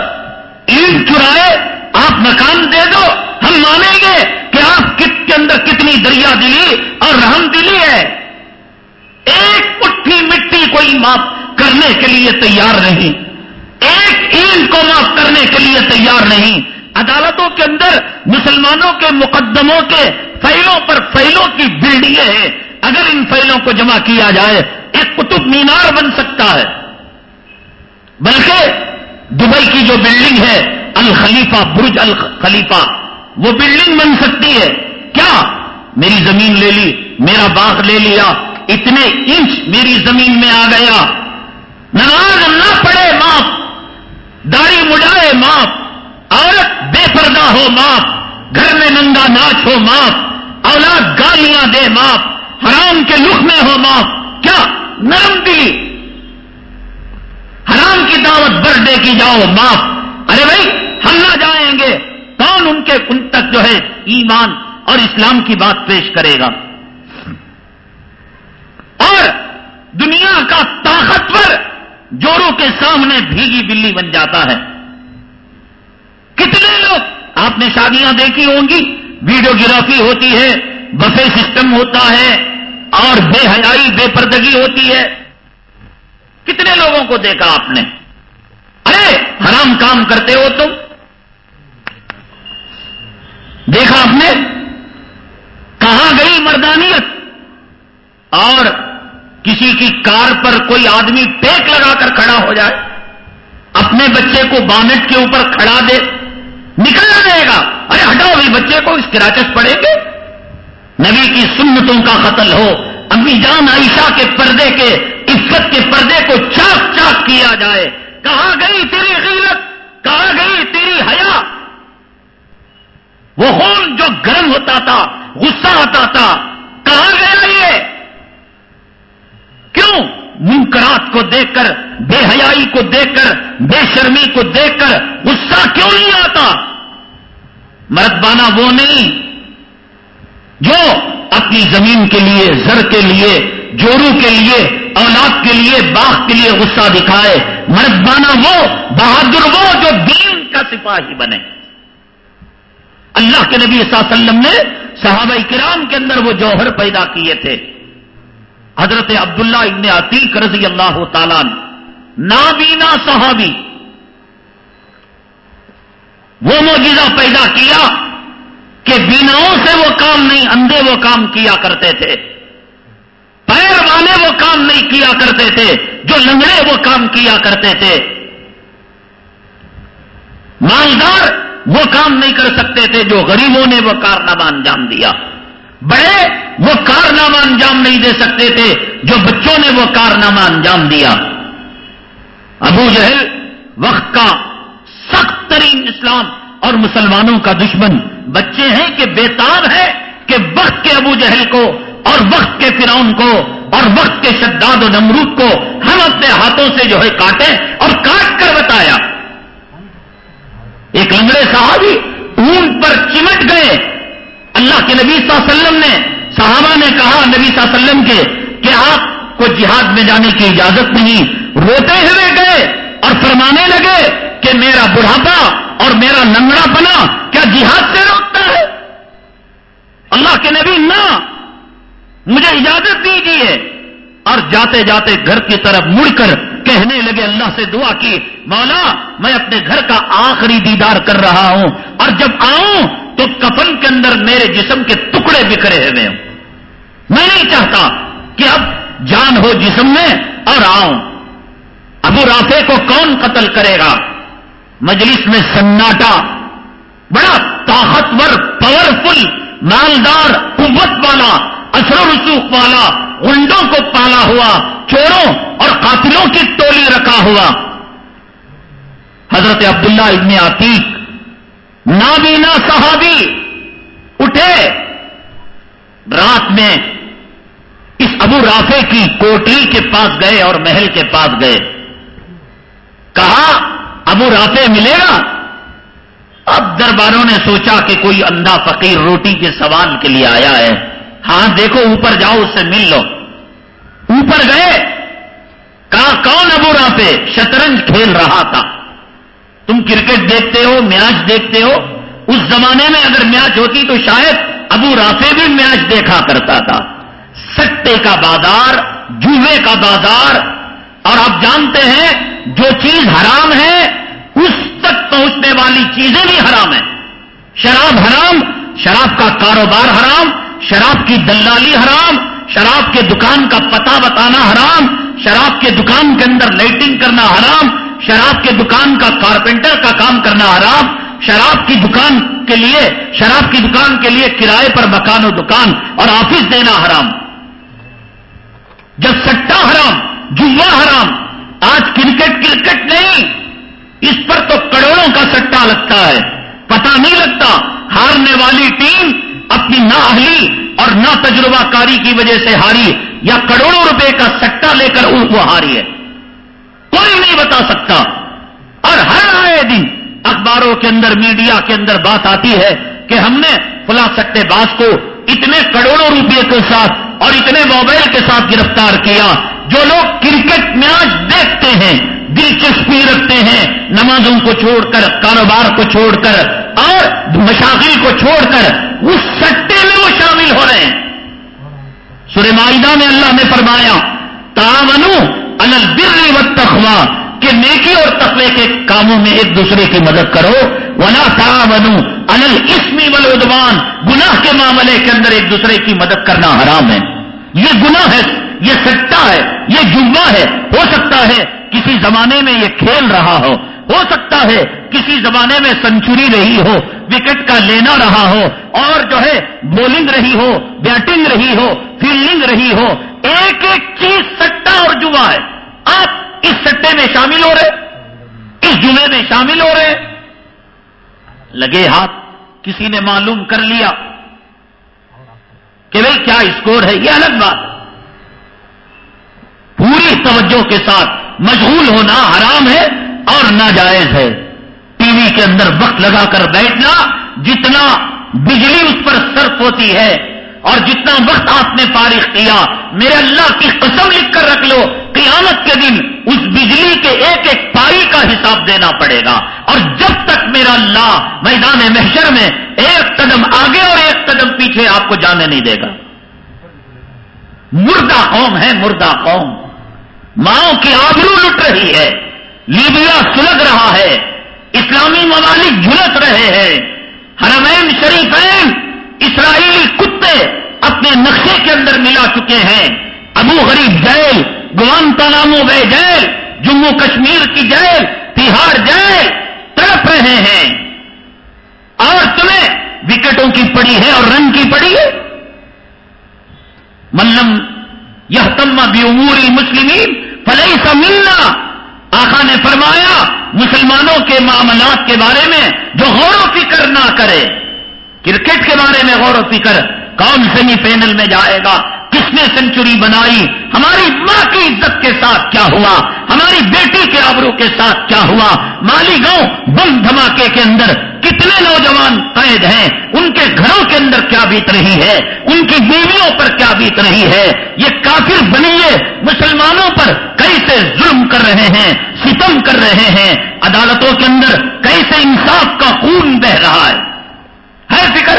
اینٹ چرائے، آپ مکان دے دو، ہم مانیں گے کہ آپ کت کے اندر کتنی دریا دلی اور رحم دلی ہے۔ ایک پٹھی مٹی کوئی معاف کرنے کے لیے تیار نہیں۔ ایک اینٹ کو معاف کرنے کے لیے تیار نہیں۔ عدالتوں کے اندر، مسلمانوں کے مقدموں کے فیلوں پر فیلوں کی بلڈنگیں ہیں۔ اگر ان فیلوں کو جمع کیا جائے، ایک قطب مینار بن سکتا ہے۔ بلکہ دبئی کی جو بلڈنگ ہے، الخلیفہ، برج الخلیفہ، وہ بلڈنگ بن سکتی ہے۔ کیا؟ میری زمین لے لی، میرا باغ لے لیا اتنے انچ میری زمین میں آ گیا۔ نماز نہ پڑے معاف داڑھی مڈائے معاف عورت بے پردہ ہو معاف گھر میں ننگا ناچ ہو معاف اولاد گالیاں دے معاف حرام کے لک میں ہو معاف کیا نرم دلی۔ حرام کی دعوت برتھ ڈے کی جاؤ معاف ارے بھائی، ہم نہ جائیں گے، کون ان کے ان تک جو ہے ایمان اور اسلام کی بات پیش کرے گا؟ اور دنیا کا طاقتور جوروں کے سامنے بھیگی بلی بن جاتا ہے۔ کتنے لوگ آپ نے شادیاں دیکھی ہوں گی ویڈیو گرافی ہوتی ہے، بفے سسٹم ہوتا ہے، اور بے حیائی، بے پردگی ہوتی ہے۔ کتنے لوگوں کو دیکھا آپ نے؟ ارے، حرام کام کرتے ہو تم۔ دیکھا آپ نے؟ کہاں گئی مردانیت؟ اور کسی کی کار پر کوئی آدمی ٹیک لگا کر کھڑا ہو جائے، اپنے بچے کو بانٹ کے اوپر کھڑا دے، نکل جائے گا۔ ارے، ہٹاؤ بھی بچے کو اس کراچس پڑیں گے۔ نبی کی سنتوں کا قتل ہو، امی جان عائشہ کے پردے کے عزت کے پردے کو چاک چاک کیا جائے۔ کہاں گئی تیری غیرت؟ کہاں گئی تیری حیا؟ وہ خون جو گرم ہوتا تھا، غصہ آتا تھا، کہاں گیا یہ؟ کیوں منکرات کو دیکھ کر، بے حیائی کو دیکھ کر، بے شرمی کو دیکھ کر غصہ کیوں نہیں آتا؟ مردبانہ وہ نہیں جو اپنی زمین کے لیے، زر کے لیے جورو کے لیے، اولاد کے لیے باغ کے لیے غصہ دکھائے۔ مردبانہ وہ، بہادر وہ جو دین کا سپاہی بنے۔ اللہ کے نبی صلی اللہ علیہ وسلم نے صحابہ کرام کے اندر وہ جوہر پیدا کیے تھے۔ حضرت عبداللہ ابن عتیق رضی اللہ تعالیٰ نابینا صحابی۔ وہ موجودہ پیدا کیا کہ بیناؤں سے وہ کام نہیں، اندھے وہ کام کیا کرتے تھے۔ پیر والے وہ کام نہیں کیا کرتے تھے، جو لنگڑے وہ کام کیا کرتے تھے۔ مالدار وہ کام نہیں کر سکتے تھے، جو غریبوں نے وہ کارنامہ انجام دیا۔ بڑے وہ کارنامہ انجام نہیں دے سکتے تھے جو بچوں نے وہ کارنامہ انجام دیا۔ ابو جہل وقت کا سخت ترین اسلام اور مسلمانوں کا دشمن۔ بچے ہیں کہ بےتاب ہے کہ وقت کے ابو جہل کو اور وقت کے فرعون کو اور وقت کے شداد و نمرود کو ہم اپنے ہاتھوں سے جو ہے کاٹے اور کاٹ کر بتایا۔ ایک لنگڑے صحابی اون پر چمٹ گئے۔ اللہ کے نبی صلی اللہ علیہ وسلم نے، صحابہ نے کہا نبی صلی اللہ علیہ وسلم کے کہ آپ کو جہاد میں جانے کی اجازت نہیں۔ روتے ہوئے گئے اور فرمانے لگے کہ میرا بڑھاپا اور میرا لنگڑا پنا کیا جہاد سے روکتا ہے؟ اللہ کے نبی، نہ۔ مجھے اجازت دیجیے اور جاتے جاتے گھر کی طرف مڑ کر کہنے لگے، اللہ سے دعا کی، مولا، میں اپنے گھر کا آخری دیدار کر رہا ہوں۔ اور جب آؤں تو کفن کے اندر میرے جسم کے ٹکڑے بکھرے ہوئے ہوں۔ میں نہیں چاہتا کہ اب جان ہو جسم میں اور آؤں۔ ابو رافے کو کون قتل کرے گا؟ مجلس میں سناٹا، بڑا طاقتور پاورفل مالدار، قوت والا، اثر و رسوخ والا گنڈوں کو پالا ہوا، چوروں اور قاتلوں کی ٹولی رکھا ہوا۔ حضرت عبداللہ ابن عتیق نابینا صحابی اٹھے۔ رات میں اس ابو رافے کی کوٹری کے پاس گئے اور محل کے پاس گئے۔ کہا، ابو رافے ملے گا؟ اب درباروں نے سوچا کہ کوئی اندھا فقیر روٹی کے سوال کے لیے آیا ہے۔ ہاں دیکھو، اوپر جاؤ، اس سے مل لو۔ اوپر گئے۔ کہا، کون ابو رافے شطرنج کھیل رہا تھا۔ تم کرکٹ دیکھتے ہو، میچ دیکھتے ہو، اس زمانے میں اگر میچ ہوتی تو شاید ابو رافے بھی میچ دیکھا کرتا تھا۔ سٹے کا بازار، جوہے کا بازار۔ اور آپ جانتے ہیں، جو چیز حرام ہے، اس تک پہنچنے والی چیزیں بھی حرام ہیں۔ شراب حرام، شراب کا کاروبار حرام، شراب کی دلالی حرام، شراب کے دکان کا پتہ بتانا حرام، شراب کے دکان کے اندر لائٹنگ کرنا حرام شراب کے دکان کا کارپینٹر کا کام کرنا حرام، شراب کی دکان کے لیے، شراب کی دکان کے لیے کرائے پر مکان و دکان اور آفس دینا حرام۔ جب سٹا حرام، جوا حرام، آج کرکٹ کرکٹ نہیں۔ اس پر تو کروڑوں کا سٹا لگتا ہے۔ پتا نہیں لگتا ہارنے والی ٹیم اپنی نااہلی اور نہ تجربہ کاری کی وجہ سے ہاری یا کروڑوں روپے کا سٹا لے کر وہ ہاری ہے۔ کوئی نہیں بتا سکتا۔ اور ہر آئے دن اخباروں کے اندر، میڈیا کے اندر بات آتی ہے کہ ہم نے فلا سٹے باز کو اتنے کروڑوں روپے کے ساتھ اور اتنے موبائل کے ساتھ گرفتار کیا۔ جو لوگ کرکٹ میچ دیکھتے ہیں، دلچسپی رکھتے ہیں، نمازوں کو چھوڑ کر، کاروبار کو چھوڑ کر، اور مشاغل کو چھوڑ کر اس سٹے میں وہ شامل ہو رہے ہیں۔ سورہ معاہدہ میں اللہ نے فرمایا تاونو انل بر و تخوا کہ نیکی اور تقوی کے کاموں میں ایک دوسرے کی مدد کرو۔ ولا تا بنو انل اسمی گناہ کے معاملے کے اندر ایک دوسرے کی مدد کرنا حرام ہے۔ یہ گناہ ہے، یہ سچا ہے، یہ جمعہ ہے۔ ہو سکتا ہے کسی زمانے میں یہ کھیل رہا ہو۔ ہو سکتا ہے کسی زمانے میں سنچری رہی ہو، وکٹ کا لینا رہا ہو، اور جو ہے بولنگ رہی ہو، بیٹنگ رہی ہو، فیلڈنگ رہی ہو ایک ایک چیز سٹا اور جوا ہے۔ آپ اس سٹے میں شامل ہو رہے، اس جمعے میں شامل ہو رہے۔ لگے ہاتھ، کسی نے معلوم کر لیا کہ بھائی کیا اسکور ہے، یہ الگ بات۔ پوری توجہ کے ساتھ مشغول ہونا حرام ہے اور ناجائز ہے۔ ٹی وی کے اندر وقت لگا کر بیٹھنا جتنا بجلی اس پر صرف ہوتی ہے۔ اور جتنا وقت آپ نے فارغ کیا، میرے اللہ کی قسم لکھ کر رکھ لو، قیامت کے دن اس بجلی کے ایک ایک پائی کا حساب دینا پڑے گا۔ اور جب تک میرا اللہ میدان محشر میں ایک قدم آگے اور ایک قدم پیچھے آپ کو جانے نہیں دے گا۔ مردہ قوم ہے، مردہ قوم۔ ماؤں کی آبرو لٹ رہی ہے، لیبیا سلگ رہا ہے، اسلامی ممالک جھلس رہے ہیں۔ حرمین شریفین اسرائیلی کتے اپنے نقشے کے اندر ملا چکے ہیں۔ Abu Ghraib jail Guantanamo Bay jail, Jammu Kashmir کی جیل، تہاڑ جیل، تڑپ رہے ہیں۔ اور تمہیں وکٹوں کی پڑی ہے اور رنگ کی پڑی ہے؟ ملم یہ تما بھی عموری مسلم فلئی سا ملنا آخا نے فرمایا، مسلمانوں کے معاملات کے بارے میں جو غور و فکر نہ کرے۔ کرکٹ کے بارے میں غور و فکر، کون سیمی فائنل میں جائے گا؟ کس نے سینچری بنائی؟ ہماری ماں کی عزت کے ساتھ کیا ہوا؟ ہماری بیٹی کے آبرو کے ساتھ کیا ہوا؟ مالی گاؤں بم دھماکے کے اندر کتنے نوجوان قید ہیں؟ ان کے گھروں کے اندر کیا بیت رہی ہے؟ ان کی بیویوں پر کیا بیت رہی ہے؟ یہ کافر بنیے مسلمانوں پر کیسے ظلم کر رہے ہیں؟ ستم کر رہے ہیں؟ عدالتوں کے اندر کیسے انصاف کا خون بہ رہا ہے؟ ہے فکر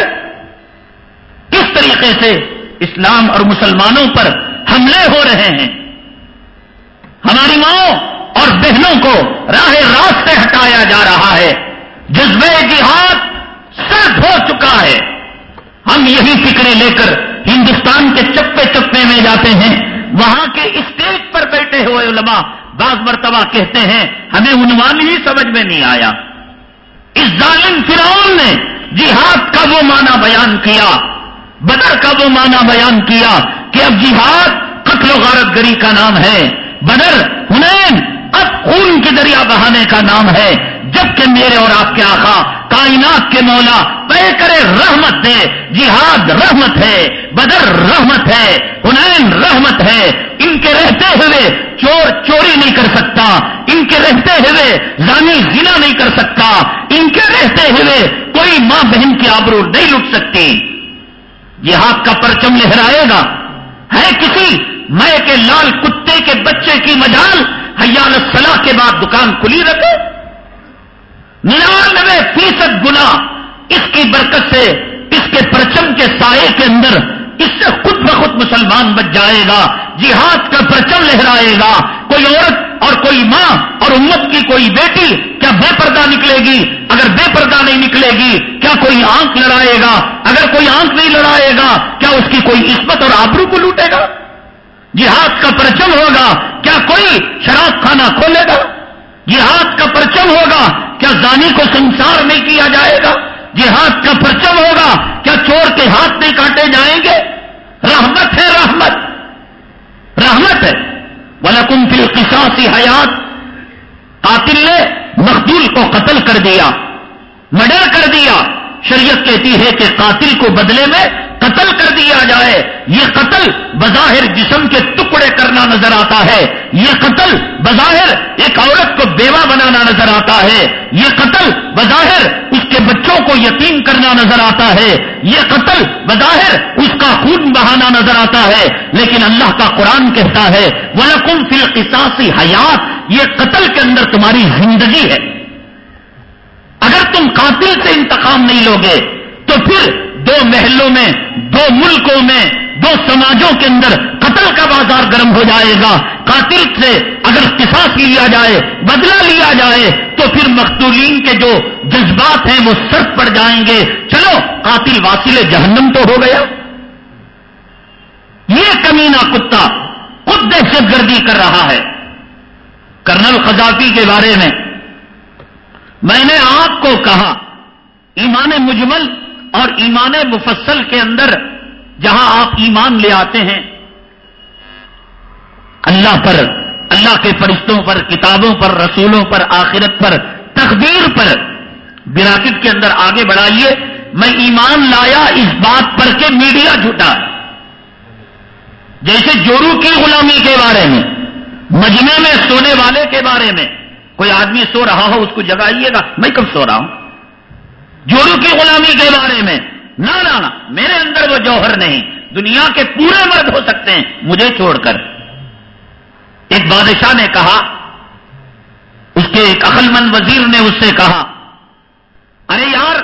کس طریقے سے اسلام اور مسلمانوں پر حملے ہو رہے ہیں؟ ہماری ماؤں اور بہنوں کو راہ راست سے ہٹایا جا رہا ہے۔ جذبے جہاد سرد ہو چکا ہے۔ ہم یہی فکریں لے کر ہندوستان کے چپے چپے میں جاتے ہیں۔ وہاں کے اسٹیج پر بیٹھے ہوئے علماء بعض مرتبہ کہتے ہیں، ہمیں عنوان ہی سمجھ میں نہیں آیا۔ اس ظالم فرعون نے جہاد کا وہ معنی بیان کیا، بدر کا وہ معنی بیان کیا کہ اب جہاد قتل و غارت گری کا نام ہے، بدر ہنین اب خون کے دریا بہانے کا نام ہے۔ جبکہ میرے اور آپ کے آقا کائنات کے مولا پے کرے رحمت ہے جہاد رحمت ہے، بدر رحمت ہے ہنین رحمت ہے۔ ان کے رہتے ہوئے چور چوری نہیں کر سکتا، ان کے رہتے ہوئے زانی زنا نہیں کر سکتا، ان کے رہتے ہوئے کوئی ماں بہن کی آبرو نہیں لٹ سکتی۔ جہاد کا پرچم لہرائے گا۔ ہے کسی میں کے لال کتے کے بچے کی مجال حیال الصلاح کے بعد دکان کھلی رکھے؟ ننانوے فیصد گنا اس کی برکت سے اس کے پرچم کے سائے کے اندر اس سے خود بخود مسلمان بچ جائے گا، جہاد کا پرچم لہرائے گا۔ کوئی عورت اور کوئی ماں اور امت کی کوئی بیٹی کیا بے پردہ نکلے گی؟ اگر بے پردہ نہیں نکلے گی، کیا کوئی آنکھ لڑائے گا؟ اگر کوئی آنکھ نہیں لڑائے گا، کیا اس کی کوئی عصمت اور آبرو کو لوٹے گا؟ جہاد کا پرچم ہوگا، کیا کوئی شراب خانہ کھولے گا؟ جہاد کا پرچم ہوگا کیا زانی کو سنسار نہیں کیا جائے گا؟ جہاد کا پرچم ہوگا؟ کیا چور کے ہاتھ نہیں کاٹے جائیں گے؟ رحمت ہے رحمت۔ رحمت ہے۔ ولکم فی القصاص حیات قاتل نے مقدول کو قتل کر دیا، مڈر کر دیا۔ شریعت کہتی ہے کہ قاتل کو بدلے میں قتل کر دیا جائے، یہ قتل بظاہر جسم کے ٹکڑے کرنا نظر آتا ہے، یہ قتل بظاہر ایک عورت کو بیوہ بنانا نظر آتا ہے، یہ قتل بظاہر اس کے بچوں کو یتیم کرنا نظر آتا ہے، یہ قتل بظاہر اس کا خون بہانا نظر آتا ہے۔ لیکن اللہ کا قرآن کہتا ہے ولکم فی القصاص حیات یہ قتل کے اندر تمہاری زندگی ہے۔ اگر تم قاتل سے انتقام نہیں لوگے، تو پھر دو محلوں میں، دو ملکوں میں، دو سماجوں کے اندر قتل کا بازار گرم ہو جائے گا۔ قاتل سے اگر قصاص لیا جائے، بدلہ لیا جائے، تو پھر مختولین کے جو جذبات ہیں وہ سرد پڑ جائیں گے۔ چلو، قاتل واصل جہنم تو ہو گیا۔ یہ کمینہ کتا خود دہشت گردی کر رہا ہے۔ کرنل خزافی کے بارے میں میں نے آپ کو کہا، ایمان مجمل اور ایمان مفصل کے اندر جہاں آپ ایمان لے آتے ہیں، اللہ پر، اللہ کے فرشتوں پر، کتابوں پر، رسولوں پر، آخرت پر، تقدیر پر براکٹ کے اندر آگے بڑھائیے، میں ایمان لایا اس بات پر کہ میڈیا جھوٹا جیسے جورو کی غلامی کے بارے میں مجمے میں سونے والے کے بارے میں، کوئی آدمی سو رہا ہو، اس کو جگائیے گا، میں کب سو رہا ہوں؟ جورو کی غلامی کے بارے میں۔ نہ لانا، میرے اندر وہ جوہر نہیں۔ دنیا کے پورے مرد ہو سکتے ہیں، مجھے چھوڑ کر۔ ایک بادشاہ نے کہا، اس کے ایک عقل مند وزیر نے اس سے کہا، ارے یار،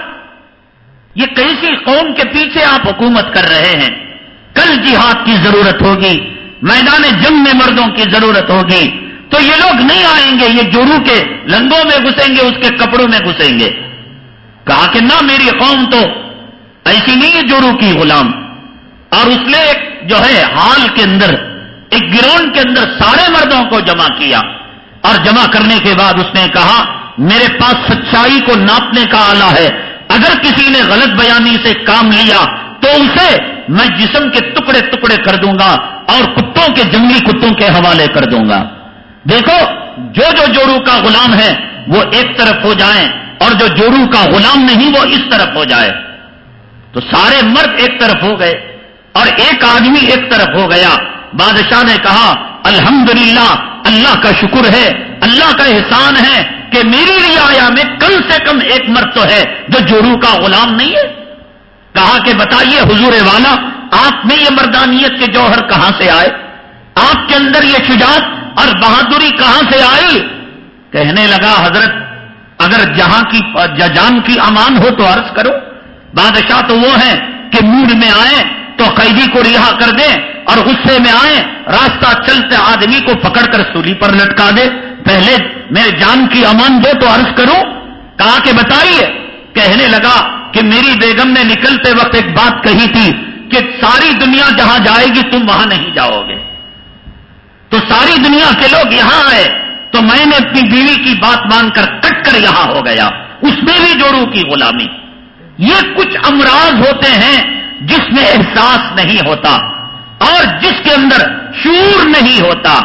یہ کیسی قوم کے پیچھے آپ حکومت کر رہے ہیں؟ کل جہاد کی ضرورت ہوگی، میدان جنگ میں مردوں کی ضرورت ہوگی۔ تو یہ لوگ نہیں آئیں گے، یہ جورو کے لنگوں میں گھسیں گے، اس کے کپڑوں میں گھسیں گے۔ کہا کہ نہ میری قوم تو ایسی نہیں ہے جورو کی غلام۔ اور اس نے جو ہے حال کے اندر، ایک گراؤنڈ کے اندر سارے مردوں کو جمع کیا۔ اور جمع کرنے کے بعد اس نے کہا، میرے پاس سچائی کو ناپنے کا آلہ ہے۔ اگر کسی نے غلط بیانی سے کام لیا، تو اسے میں جسم کے ٹکڑے ٹکڑے کر دوں گا اور کتوں کے جنگلی کتوں کے حوالے کر دوں گا۔ دیکھو، جو جو جورو کا غلام ہے، وہ ایک طرف ہو جائیں اور جو جورو کا غلام نہیں وہ اس طرف ہو جائے۔ تو سارے مرد ایک طرف ہو گئے اور ایک آدمی ایک طرف ہو گیا۔ بادشاہ نے کہا، الحمدللہ، اللہ کا شکر ہے، اللہ کا احسان ہے کہ میری رعایا میں کم سے کم ایک مرد تو ہے جو جورو کا غلام نہیں ہے۔ کہا کہ بتائیے حضور والا، آپ میں یہ مردانیت کے جوہر کہاں سے آئے؟ آپ کے اندر یہ شجاعت اور بہادری کہاں سے آئی؟ کہنے لگا، حضرت اگر جہاں کی جان کی امان ہو تو عرض کرو۔ بادشاہ تو وہ ہے کہ موڈ میں آئے تو قیدی کو رہا کر دیں اور غصے میں آئے راستہ چلتے آدمی کو پکڑ کر سولی پر لٹکا دے۔ پہلے میرے جان کی امان دو تو عرض کروں۔ کہا کہ بتائیے، کہنے لگا کہ میری بیگم نے نکلتے وقت ایک بات کہی تھی کہ ساری دنیا جہاں جائے گی تم وہاں نہیں جاؤ گے۔ تو ساری دنیا کے لوگ یہاں آئے۔ تو میں نے اپنی بیوی کی بات مان کر کٹ کر یہاں ہو گیا۔ اس میں بھی جوڑوں کی غلامی۔ یہ کچھ امراض ہوتے ہیں جس میں احساس نہیں ہوتا اور جس کے اندر شور نہیں ہوتا۔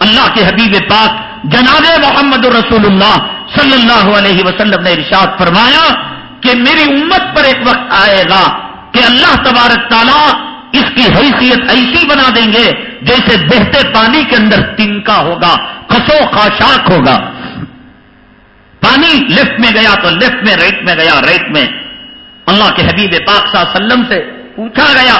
اللہ کے حبیب پاک جناب محمد رسول اللہ صلی اللہ علیہ وسلم نے ارشاد فرمایا کہ میری امت پر ایک وقت آئے گا کہ اللہ تبارک تعالیٰ اس کی حیثیت ایسی بنا دیں گے جیسے بہتے پانی کے اندر تنکا ہوگا خسو خاشاک ہوگا۔ پانی لیفٹ میں گیا تو لیفٹ میں رائٹ میں گیا رائٹ میں۔ اللہ کے حبیب پاک صلی اللہ علیہ وسلم سے پوچھا گیا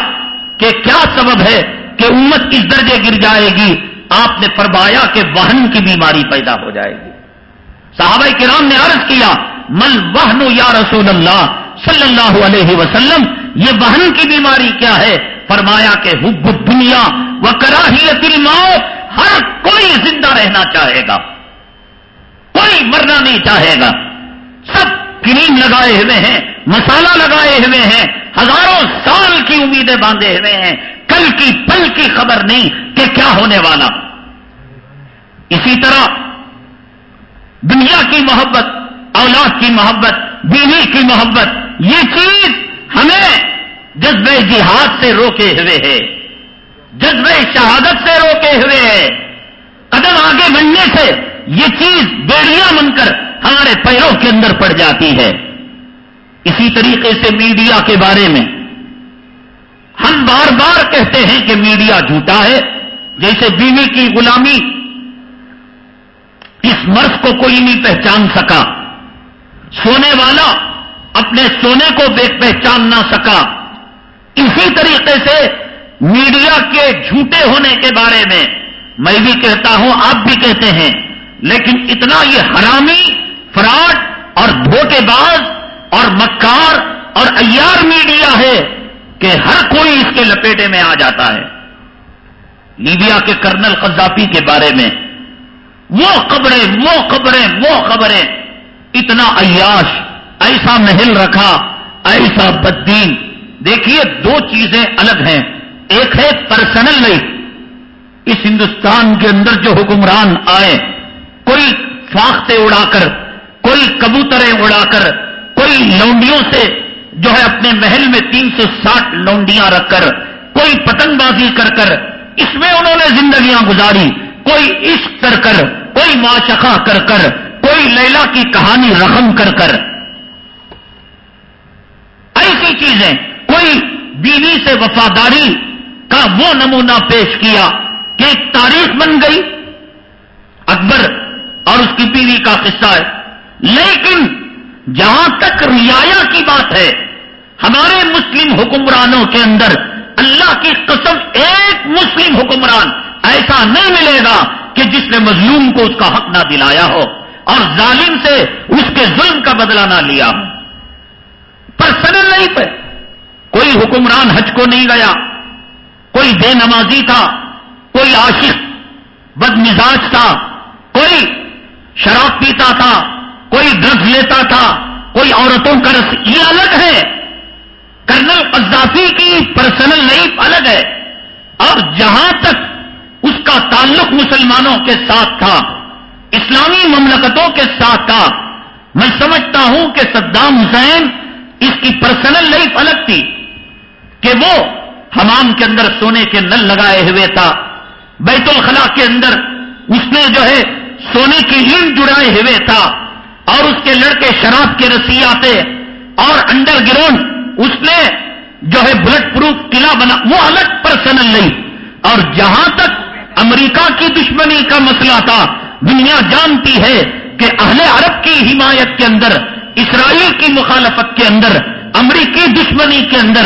کہ کیا سبب ہے کہ امت کس درجے گر جائے گی؟ آپ نے فرمایا کہ وہن کی بیماری پیدا ہو جائے گی۔ صحابہ کرام نے عرض کیا، مل وہن یا رسول اللہ صلی اللہ علیہ وسلم، یہ وہن کی بیماری کیا ہے؟ فرمایا کہ حب دنیا و کراہیت الموت، ہر کوئی زندہ رہنا چاہے گا۔ کوئی مرنا نہیں چاہے گا۔ سب کریم لگائے ہوئے ہیں، مسالہ لگائے ہوئے ہیں، ہزاروں سال کی امیدیں باندھے ہوئے ہیں۔ کل کی پل کی خبر نہیں کہ کیا ہونے والا۔ اسی طرح دنیا کی محبت، اولاد کی محبت، بیوی کی محبت، یہ چیز ہمیں جذبے جہاد سے روکے ہوئے ہے۔ جذبے شہادت سے روکے ہوئے ہے۔ قدم آگے بڑھنے سے یہ چیز بیڑیاں بن کر ہمارے پیروں کے اندر پڑ جاتی ہے۔ اسی طریقے سے میڈیا کے بارے میں ہم بار بار کہتے ہیں کہ میڈیا جھوٹا ہے۔ جیسے بیوی کی غلامی اس مرض کو کوئی نہیں پہچان سکا۔ سونے والا اپنے سونے کو بے پہچان نہ سکا۔ اسی طریقے سے میڈیا کے جھوٹے ہونے کے بارے میں میں بھی کہتا ہوں، آپ بھی کہتے ہیں لیکن اتنا یہ حرامی، فراڈ اور دھوکے باز اور مکار اور ایار میڈیا ہے کہ ہر کوئی اس کے لپیٹے میں آ جاتا ہے۔ لیبیا کے کرنل قذافی کے بارے میں وہ خبریں وہ خبریں وہ خبریں اتنا عیاش، ایسا محل رکھا، ایسا بدین دیکھیے دو چیزیں الگ ہیں۔ ایک ہے پرسنل لائف اس ہندوستان کے اندر جو حکمران آئے کوئی فاختے اڑا کر کوئی کبوتریں اڑا کر کوئی لونڈیوں سے جو ہے اپنے محل میں تین سو ساٹھ لونڈیاں رکھ کر، کوئی پتنگ بازی کر کر، اس میں انہوں نے زندگیاں گزاری، کوئی عشق کر کر، کوئی معاشقہ کر کر، کوئی لیلا کی کہانی رقم کر کر۔ ایسی چیزیں، کوئی بیوی سے وفاداری کا وہ نمونہ پیش کیا کہ ایک تاریخ بن گئی۔ اکبر اور اس کی بیوی کا قصہ ہے۔ لیکن جہاں تک ریا کی بات ہے، ہمارے مسلم حکمرانوں کے اندر اللہ کی قسم ایک مسلم حکمران ایسا نہیں ملے گا کہ جس نے مظلوم کو اس کا حق نہ دلایا ہو اور ظالم سے اس کے ظلم کا بدلہ نہ لیا ہو۔ پرسنل نہیں پہ کوئی حکمران حج کو نہیں گیا۔ کوئی بے نمازی تھا۔ کوئی عاشق بد مزاج تھا۔ کوئی شراب پیتا تھا، کوئی ڈرگز لیتا تھا، کوئی عورتوں کا رس، یہ الگ ہے۔ کرنل قذافی کی پرسنل لائف الگ ہے۔ اور جہاں تک اس کا تعلق مسلمانوں کے ساتھ تھا، اسلامی مملکتوں کے ساتھ تھا، میں سمجھتا ہوں کہ صدام حسین اس کی پرسنل لائف الگ تھی، کہ وہ حمام کے اندر سونے کے نل لگائے ہوئے تھا، بیت الخلا کے اندر اس نے جو ہے سونے کی لنگ جڑائے ہوئے تھا اور اس کے لڑکے شراب کے رسی آتے اور انڈر گراؤنڈ اس نے جو ہے بلٹ پروف قلعہ بنا، وہ الگ پرسنل نہیں۔ اور جہاں تک امریکہ کی دشمنی کا مسئلہ تھا، دنیا جانتی ہے کہ اہل عرب کی حمایت کے اندر، اسرائیل کی مخالفت کے اندر، امریکی دشمنی کے اندر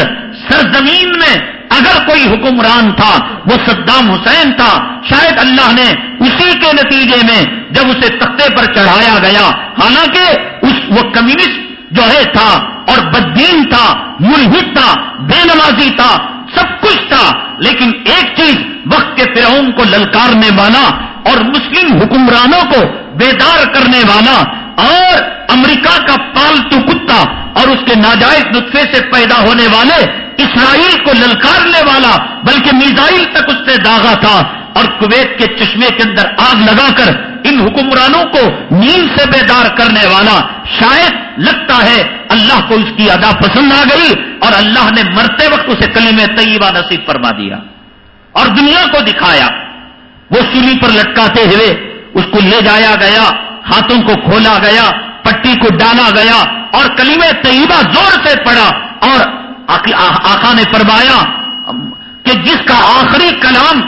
سرزمین میں اگر کوئی حکمران تھا، وہ صدام حسین تھا، شاید اللہ نے اسی کے نتیجے میں جب اسے تختے پر چڑھایا گیا۔ حالانکہ اس وہ کمیونسٹ جو ہے تھا اور بدین تھا، ملحد تھا، بے نمازی تھا، سب کچھ تھا۔ لیکن ایک چیز وقت کے فرعون کو للکارنے والا اور مسلم حکمرانوں کو بیدار کرنے والا اور امریکہ کا پالتو کتا اور اس کے ناجائز نطفے سے پیدا ہونے والے اسرائیل کو للکارنے والا، بلکہ میزائل تک اس سے داغا تھا اور کویت کے چشمے کے اندر آگ لگا کر ان حکمرانوں کو نیند سے بیدار کرنے والا، شاید لگتا ہے اللہ کو اس کی ادا پسند آ گئی اور اللہ نے مرتے وقت اسے کلیم طیبہ نصیب فرما دیا اور دنیا کو دکھایا۔ وہ سولی پر لٹکاتے ہوئے اس کو لے جایا گیا، ہاتھوں کو کھولا گیا، پٹی کو ڈالا گیا اور کلیم طیبہ زور سے پڑا اور آقا نے فرمایا کہ جس کا آخری کلام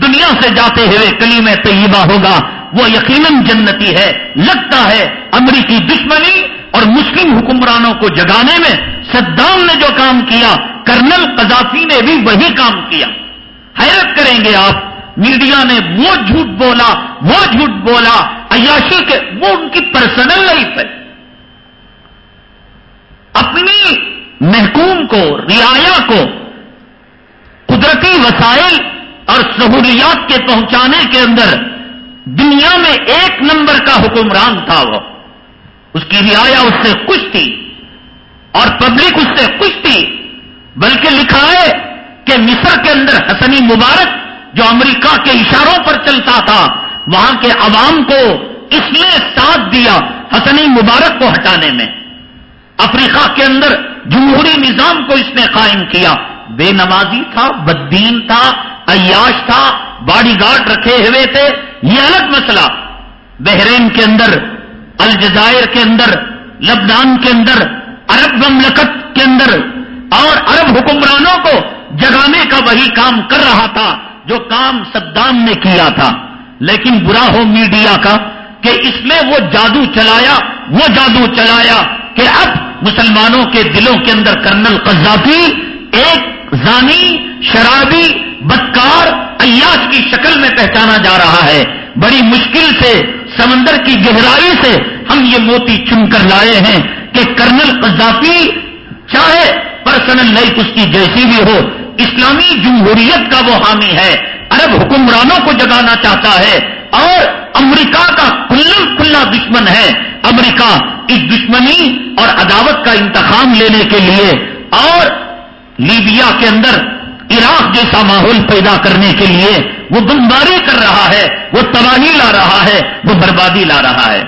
دنیا سے جاتے ہوئے کلیم طیبہ ہوگا، وہ یقیناً جنتی ہے، لگتا ہے امریکی دشمنی اور مسلم حکمرانوں کو جگانے میں صدام نے جو کام کیا، کرنل قذافی نے بھی وہی کام کیا۔ حیرت کریں گے آپ، میڈیا نے وہ جھوٹ بولا، وہ جھوٹ بولا، عیاشی کے وہ ان کی پرسنل لائف ہے۔ اپنی محکوم کو، رعایا کو، قدرتی وسائل اور سہولیات کے پہنچانے کے اندر دنیا میں ایک نمبر کا حکمران تھا وہ۔ اس کی رعایا اس سے خوش تھی اور پبلک اس سے خوش تھی، بلکہ لکھا ہے کہ مصر کے اندر حسنی مبارک جو امریکہ کے اشاروں پر چلتا تھا، وہاں کے عوام کو اس نے ساتھ دیا حسنی مبارک کو ہٹانے میں۔ افریقہ کے اندر جمہوری نظام کو اس نے قائم کیا۔ بے نمازی تھا بدین تھا، عیاش تھا، باڈی گارڈ رکھے ہوئے تھے۔ یہ الگ مسئلہ۔ بحرین کے اندر، الجزائر کے اندر، لبنان کے اندر، عرب مملکت کے اندر۔ اور عرب حکمرانوں کو جگانے کا وہی کام کر رہا تھا، جو کام صدام نے کیا تھا۔ لیکن برا ہو میڈیا کا، کہ اس میں وہ جادو چلایا، وہ جادو چلایا کہ اب مسلمانوں کے دلوں کے اندر کرنل قذافی، ایک زانی، شرابی، بدکار عیاش کی شکل میں پہچانا جا رہا ہے۔ بڑی مشکل سے، سمندر کی گہرائی سے ہم یہ موتی چن کر لائے ہیں کہ کرنل قذافی چاہے پرسنل لائف اس کی جیسی بھی ہو، اسلامی جمہوریت کا وہ حامی ہے۔ عرب حکمرانوں کو جگانا چاہتا ہے۔ اور امریکہ کا کل کھلا دشمن ہے۔ امریکہ اس دشمنی اور عداوت کا انتخاب لینے کے لیے اور لیبیا کے اندر عراق جیسا ماحول پیدا کرنے کے لیے وہ بمباری کر رہا ہے، وہ تباہی لا رہا ہے، وہ بربادی لا رہا ہے۔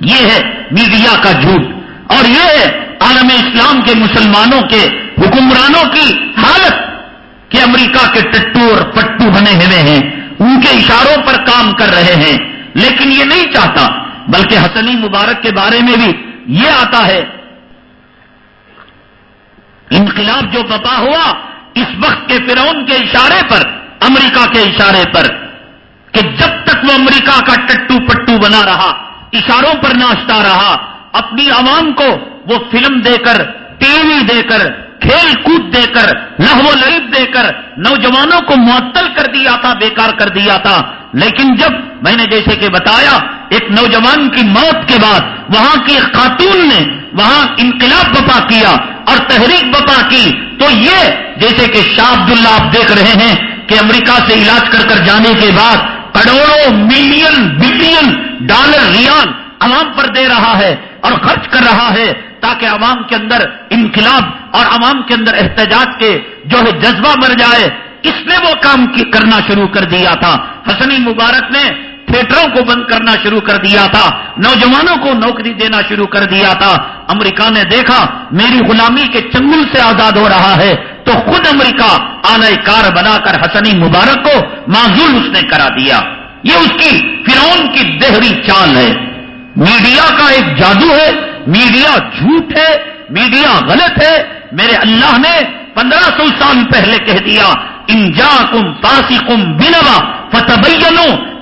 یہ ہے میڈیا کا جھوٹ۔ اور یہ ہے عالم اسلام کے مسلمانوں کے حکمرانوں کی حالت کہ امریکہ کے ٹٹو اور پٹو بنے ہوئے ہیں۔ ان کے اشاروں پر کام کر رہے ہیں۔ لیکن یہ نہیں چاہتا، بلکہ حسنی مبارک کے بارے میں بھی یہ آتا ہے۔ انقلاب جو بپا ہوا اس وقت کے فرعون کے اشارے پر، امریکہ کے اشارے پر، کہ جب تک وہ امریکہ کا ٹٹو پٹو بنا رہا، اشاروں پر ناشتا رہا، اپنی عوام کو وہ فلم دے کر، ٹی وی دے کر کھیل کود دے کر، لہو لعب دے کر نوجوانوں کو معطل کر دیا تھا، بیکار کر دیا تھا۔ لیکن جب میں نے جیسے کہ بتایا، ایک نوجوان کی موت کے بعد وہاں کی خاتون نے وہاں انقلاب بپا کیا اور تحریک بپا کی، تو یہ جیسے کہ شاہ عبداللہ آپ دیکھ رہے ہیں کہ امریکہ سے علاج کر کر جانے کے بعد کروڑوں ملین، بلین ڈالر ریال عوام پر دے رہا ہے اور خرچ کر رہا ہے تاکہ عوام کے اندر انقلاب اور عوام کے اندر احتجاج کے جو ہے جذبہ مر جائے کس نے وہ کام کرنا شروع کر دیا تھا۔ حسنی مبارک نے تھیٹروں کو بند کرنا شروع کر دیا تھا۔ نوجوانوں کو نوکری دینا شروع کر دیا تھا۔ امریکہ نے دیکھا، میری غلامی کے چنگل سے آزاد ہو رہا ہے۔ تو خود امریکہ آلائے کار بنا کر حسنی مبارک کو معذول اس نے کرا دیا۔ یہ اس کی فرون کی دہری چال ہے۔ میڈیا کا ایک جادو ہے۔ میڈیا جھوٹ ہے۔ میڈیا غلط ہے۔ میرے اللہ نے پندرہ سو سال پہلے کہہ دیا انجا کم پاسی کم بینوا فتح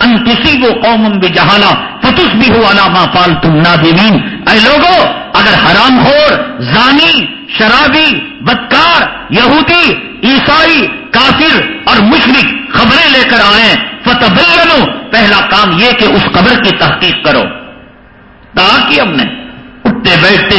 انتسی وہ قوم بھی جہانا فتس بھی ہو علامہ پال تم نہ اے لوگو، اگر حرام ہور، زانی، شرابی، بدکار، یہودی، عیسائی، کافر اور مشرق خبریں لے کر آئے فتح پہلا کام یہ کہ اس خبر کی تحقیق کرو۔ کی ہم نے، اٹھتے بیٹھتے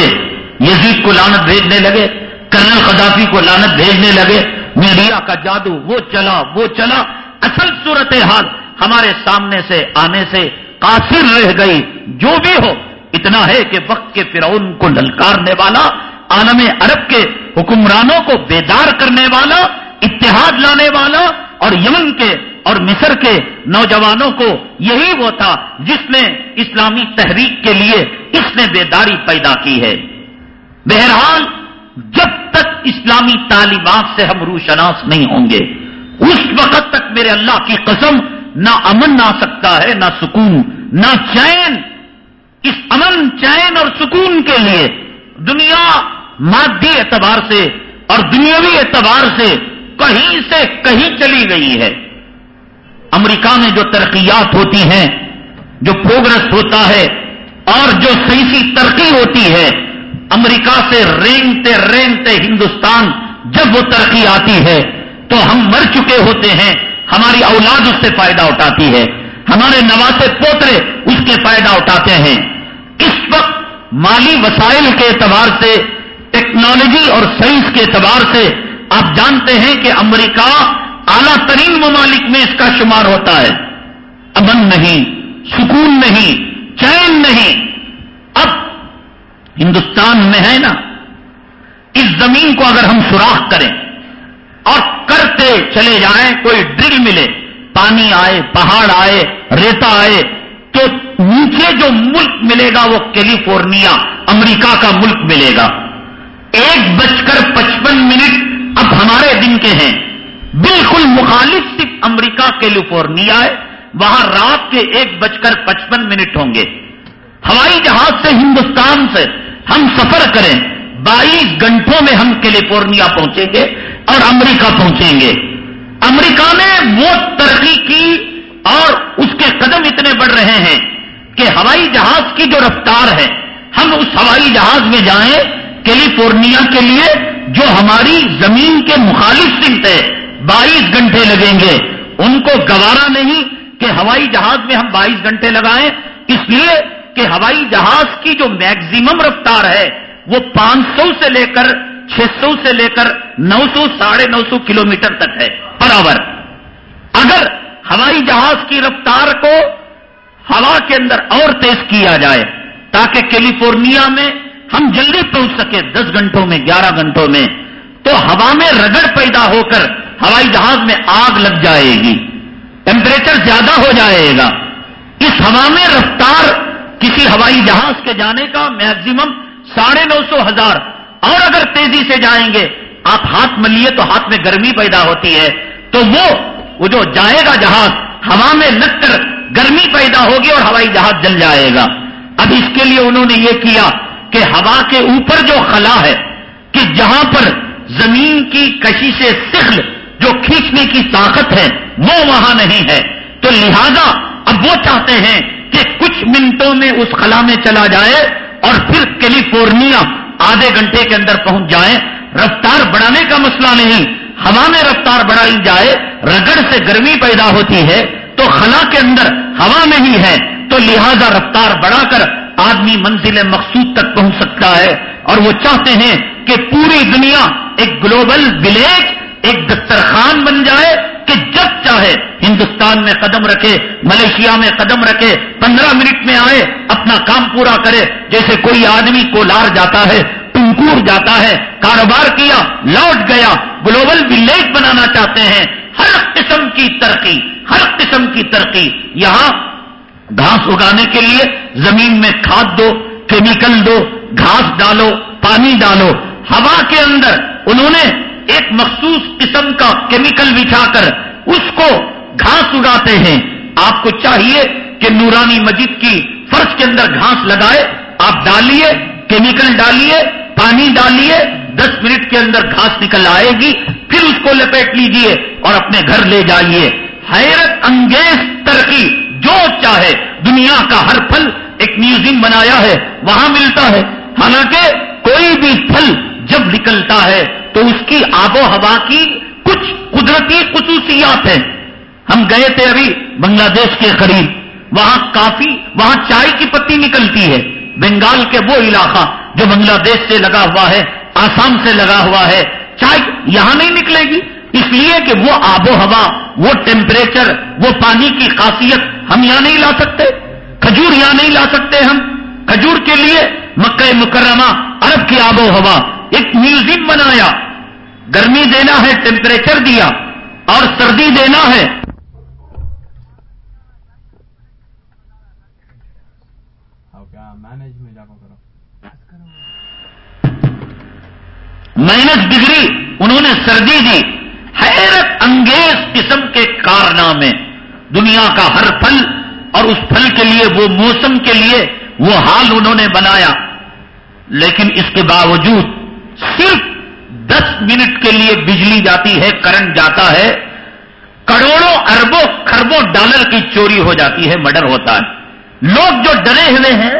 یزید کو لانت بھیجنے لگے۔ کرنل خدافی کو لانت بھیجنے لگے، میڈیا کا جادو، وہ چلا وہ چلا، اصل صورت حال ہمارے سامنے سے، آنے سے قاصر رہ گئی۔ جو بھی ہو، اتنا ہے کہ وقت کے فرعون کو للکارنے والا، عالم عرب کے حکمرانوں کو بیدار کرنے والا، اتحاد لانے والا، اور یمن کے اور مصر کے نوجوانوں کو یہی وہ تھا جس نے اسلامی تحریک کے لیے، اس نے بیداری پیدا کی ہے۔ بہرحال جب تک اسلامی تعلیمات سے ہم روشناس نہیں ہوں گے، اس وقت تک میرے اللہ کی قسم نہ امن آ سکتا ہے، نہ سکون، نہ چین۔ اس امن، چین اور سکون کے لیے دنیا مادی اعتبار سے اور دنیاوی اعتبار سے کہیں سے کہیں چلی گئی ہے۔ امریکہ میں جو ترقیات ہوتی ہیں، جو پروگرس ہوتا ہے اور جو سیسی ترقی ہوتی ہے امریکہ سے رینگتے رینگتے ہندوستان جب وہ ترقی آتی ہے تو ہم مر چکے ہوتے ہیں، ہماری اولاد اس سے فائدہ اٹھاتی ہے۔ ہمارے نواسے پوترے اس کے فائدہ اٹھاتے ہیں۔ اس وقت مالی وسائل کے اعتبار سے، ٹیکنالوجی اور سائنس کے اعتبار سے آپ جانتے ہیں کہ امریکہ اعلیٰ ترین ممالک میں اس کا شمار ہوتا ہے۔ امن نہیں، سکون نہیں، چین نہیں ہندوستان میں ہے نا، اس زمین کو اگر ہم سوراخ کریں اور کرتے چلے جائیں، کوئی ڈرل ملے، پانی آئے، پہاڑ آئے، ریتا آئے، تو نیچے جو ملک ملے گا، وہ کیلیفورنیا، امریکہ کا ملک ملے گا۔ ایک بج کر پچپن منٹ اب ہمارے دن کے ہیں۔ بالکل مخالف صرف امریکہ، کیلیفورنیا ہے۔ وہاں رات کے ایک بج کر پچپن منٹ ہوں گے۔ ہوائی جہاز سے، ہندوستان سے ہم سفر کریں، بائیس گھنٹوں میں ہم کیلیفورنیا پہنچیں گے اور امریکہ پہنچیں گے۔ امریکہ نے وہ ترقی کی اور اس کے قدم اتنے بڑھ رہے ہیں کہ ہوائی جہاز کی جو رفتار ہے، ہم اس ہوائی جہاز میں جائیں کیلیفورنیا کے لیے جو ہماری زمین کے مخالف سمت ہے۔ بائیس گھنٹے لگیں گے۔ ان کو گوارا نہیں کہ ہوائی جہاز میں ہم بائیس گھنٹے لگائیں۔ اس لیے کہ ہوائی جہاز کی جو میکزیمم رفتار ہے، وہ پانچ سو سے لے کر چھ سو سے لے کر نو سو، ساڑھے نو سو کلو تک ہے برابر اگر ہوائی جہاز کی رفتار کو ہوا کے اندر اور تیز کیا جائے، تاکہ کیلیفورنیا میں ہم جلدی پہنچ سکے دس گھنٹوں میں، گیارہ گھنٹوں میں، تو ہوا میں رگڑ پیدا ہو کر ہوائی جہاز میں آگ لگ جائے گی۔ ٹیمپریچر زیادہ ہو جائے گا۔ اس ہوا میں رفتار کسی ہوائی جہاز کے جانے کا میکزیمم ساڑھے نو سو ہزار۔ اور اگر تیزی سے جائیں گے، آپ ہاتھ ملیے تو ہاتھ میں گرمی پیدا ہوتی ہے۔ تو وہ وہ جو جائے گا جہاز، ہوا میں لگ کر گرمی پیدا ہوگی اور ہوائی جہاز جل جائے گا۔ اب اس کے لیے انہوں نے یہ کیا کہ ہوا کے اوپر جو خلا ہے، کہ جہاں پر زمین کی کشی سے جو کھینچنے کی طاقت ہے، وہ وہاں نہیں ہے۔ تو لہذا اب وہ چاہتے ہیں کہ کچھ منٹوں میں اس خلا میں چلا جائے اور پھر کیلیفورنیا آدھے گھنٹے کے اندر پہنچ جائے۔ رفتار بڑھانے کا مسئلہ نہیں، ہوا میں رفتار بڑھائی جائے، رگڑ سے گرمی پیدا ہوتی ہے، تو خلا کے اندر ہوا میں ہی ہے، تو لہذا رفتار بڑھا کر آدمی منزل مقصود تک پہنچ سکتا ہے۔ اور وہ چاہتے ہیں کہ پوری دنیا ایک گلوبل ولیج ایک دسترخوان بن جائے کہ جب چاہے ہندوستان میں قدم رکھے ملیشیا میں قدم رکھے، پندرہ منٹ میں آئے، اپنا کام پورا کرے، جیسے کوئی آدمی کولار جاتا ہے ٹنکور جاتا ہے، کاروبار کیا، لوٹ گیا، گلوبل ولیج بنانا چاہتے ہیں، ہر قسم کی ترقی، ہر قسم کی ترقی۔ یہاں گھاس اگانے کے لیے زمین میں کھاد دو، کیمیکل دو، گھاس ڈالو، پانی ڈالو۔ ہوا کے اندر انہوں نے ایک مخصوص قسم کا کیمیکل بچھا کر اس کو گھاس اگاتے ہیں۔ آپ کو چاہیے کہ نورانی مسجد کی فرش کے اندر گھاس لگائے۔ آپ ڈالیے، کیمیکل ڈالیے، پانی ڈالیے، دس منٹ کے اندر گھاس نکل آئے گی۔ پھر اس کو لپیٹ لیجیے اور اپنے گھر لے جائیے۔ حیرت انگیز ترقی جو چاہے۔ دنیا کا ہر پھل ایک میوزیم بنایا ہے، وہاں ملتا ہے۔ حالانکہ کوئی بھی پھل جب نکلتا ہے تو اس کی آب و ہوا کی کچھ قدرتی خصوصیات ہیں۔ ہم گئے تھے ابھی بنگلہ دیش کے قریب۔ وہاں کافی، وہاں چائے کی پتی نکلتی ہے۔ بنگال کے وہ علاقہ جو بنگلہ دیش سے لگا ہوا ہے، آسام سے لگا ہوا ہے۔ چائے یہاں نہیں نکلے گی۔ اس لیے کہ وہ آب و ہوا، وہ ٹیمپریچر وہ پانی کی خاصیت ہم یہاں نہیں لا سکتے۔ کھجور یہاں نہیں لا سکتے ہم۔ کھجور کے لیے مکہ مکرمہ، عرب کی آب و ہوا۔ ایک میوزیم بنایا۔ گرمی دینا ہے ٹیمپریچر دیا۔ اور سردی دینا ہے۔ مائنس ڈگری انہوں نے سردی دی۔ حیرت انگیز قسم کے کارنامے۔ دنیا کا ہر پھل اور اس پھل کے لیے وہ موسم کے لیے وہ حال انہوں نے بنایا۔ لیکن اس کے باوجود صرف دس منٹ کے لیے بجلی جاتی ہے، کرنٹ جاتا ہے، کروڑوں اربوں خربوں ڈالر کی چوری ہو جاتی ہے مرڈر ہوتا ہے۔ لوگ جو ڈرے ہوئے ہیں،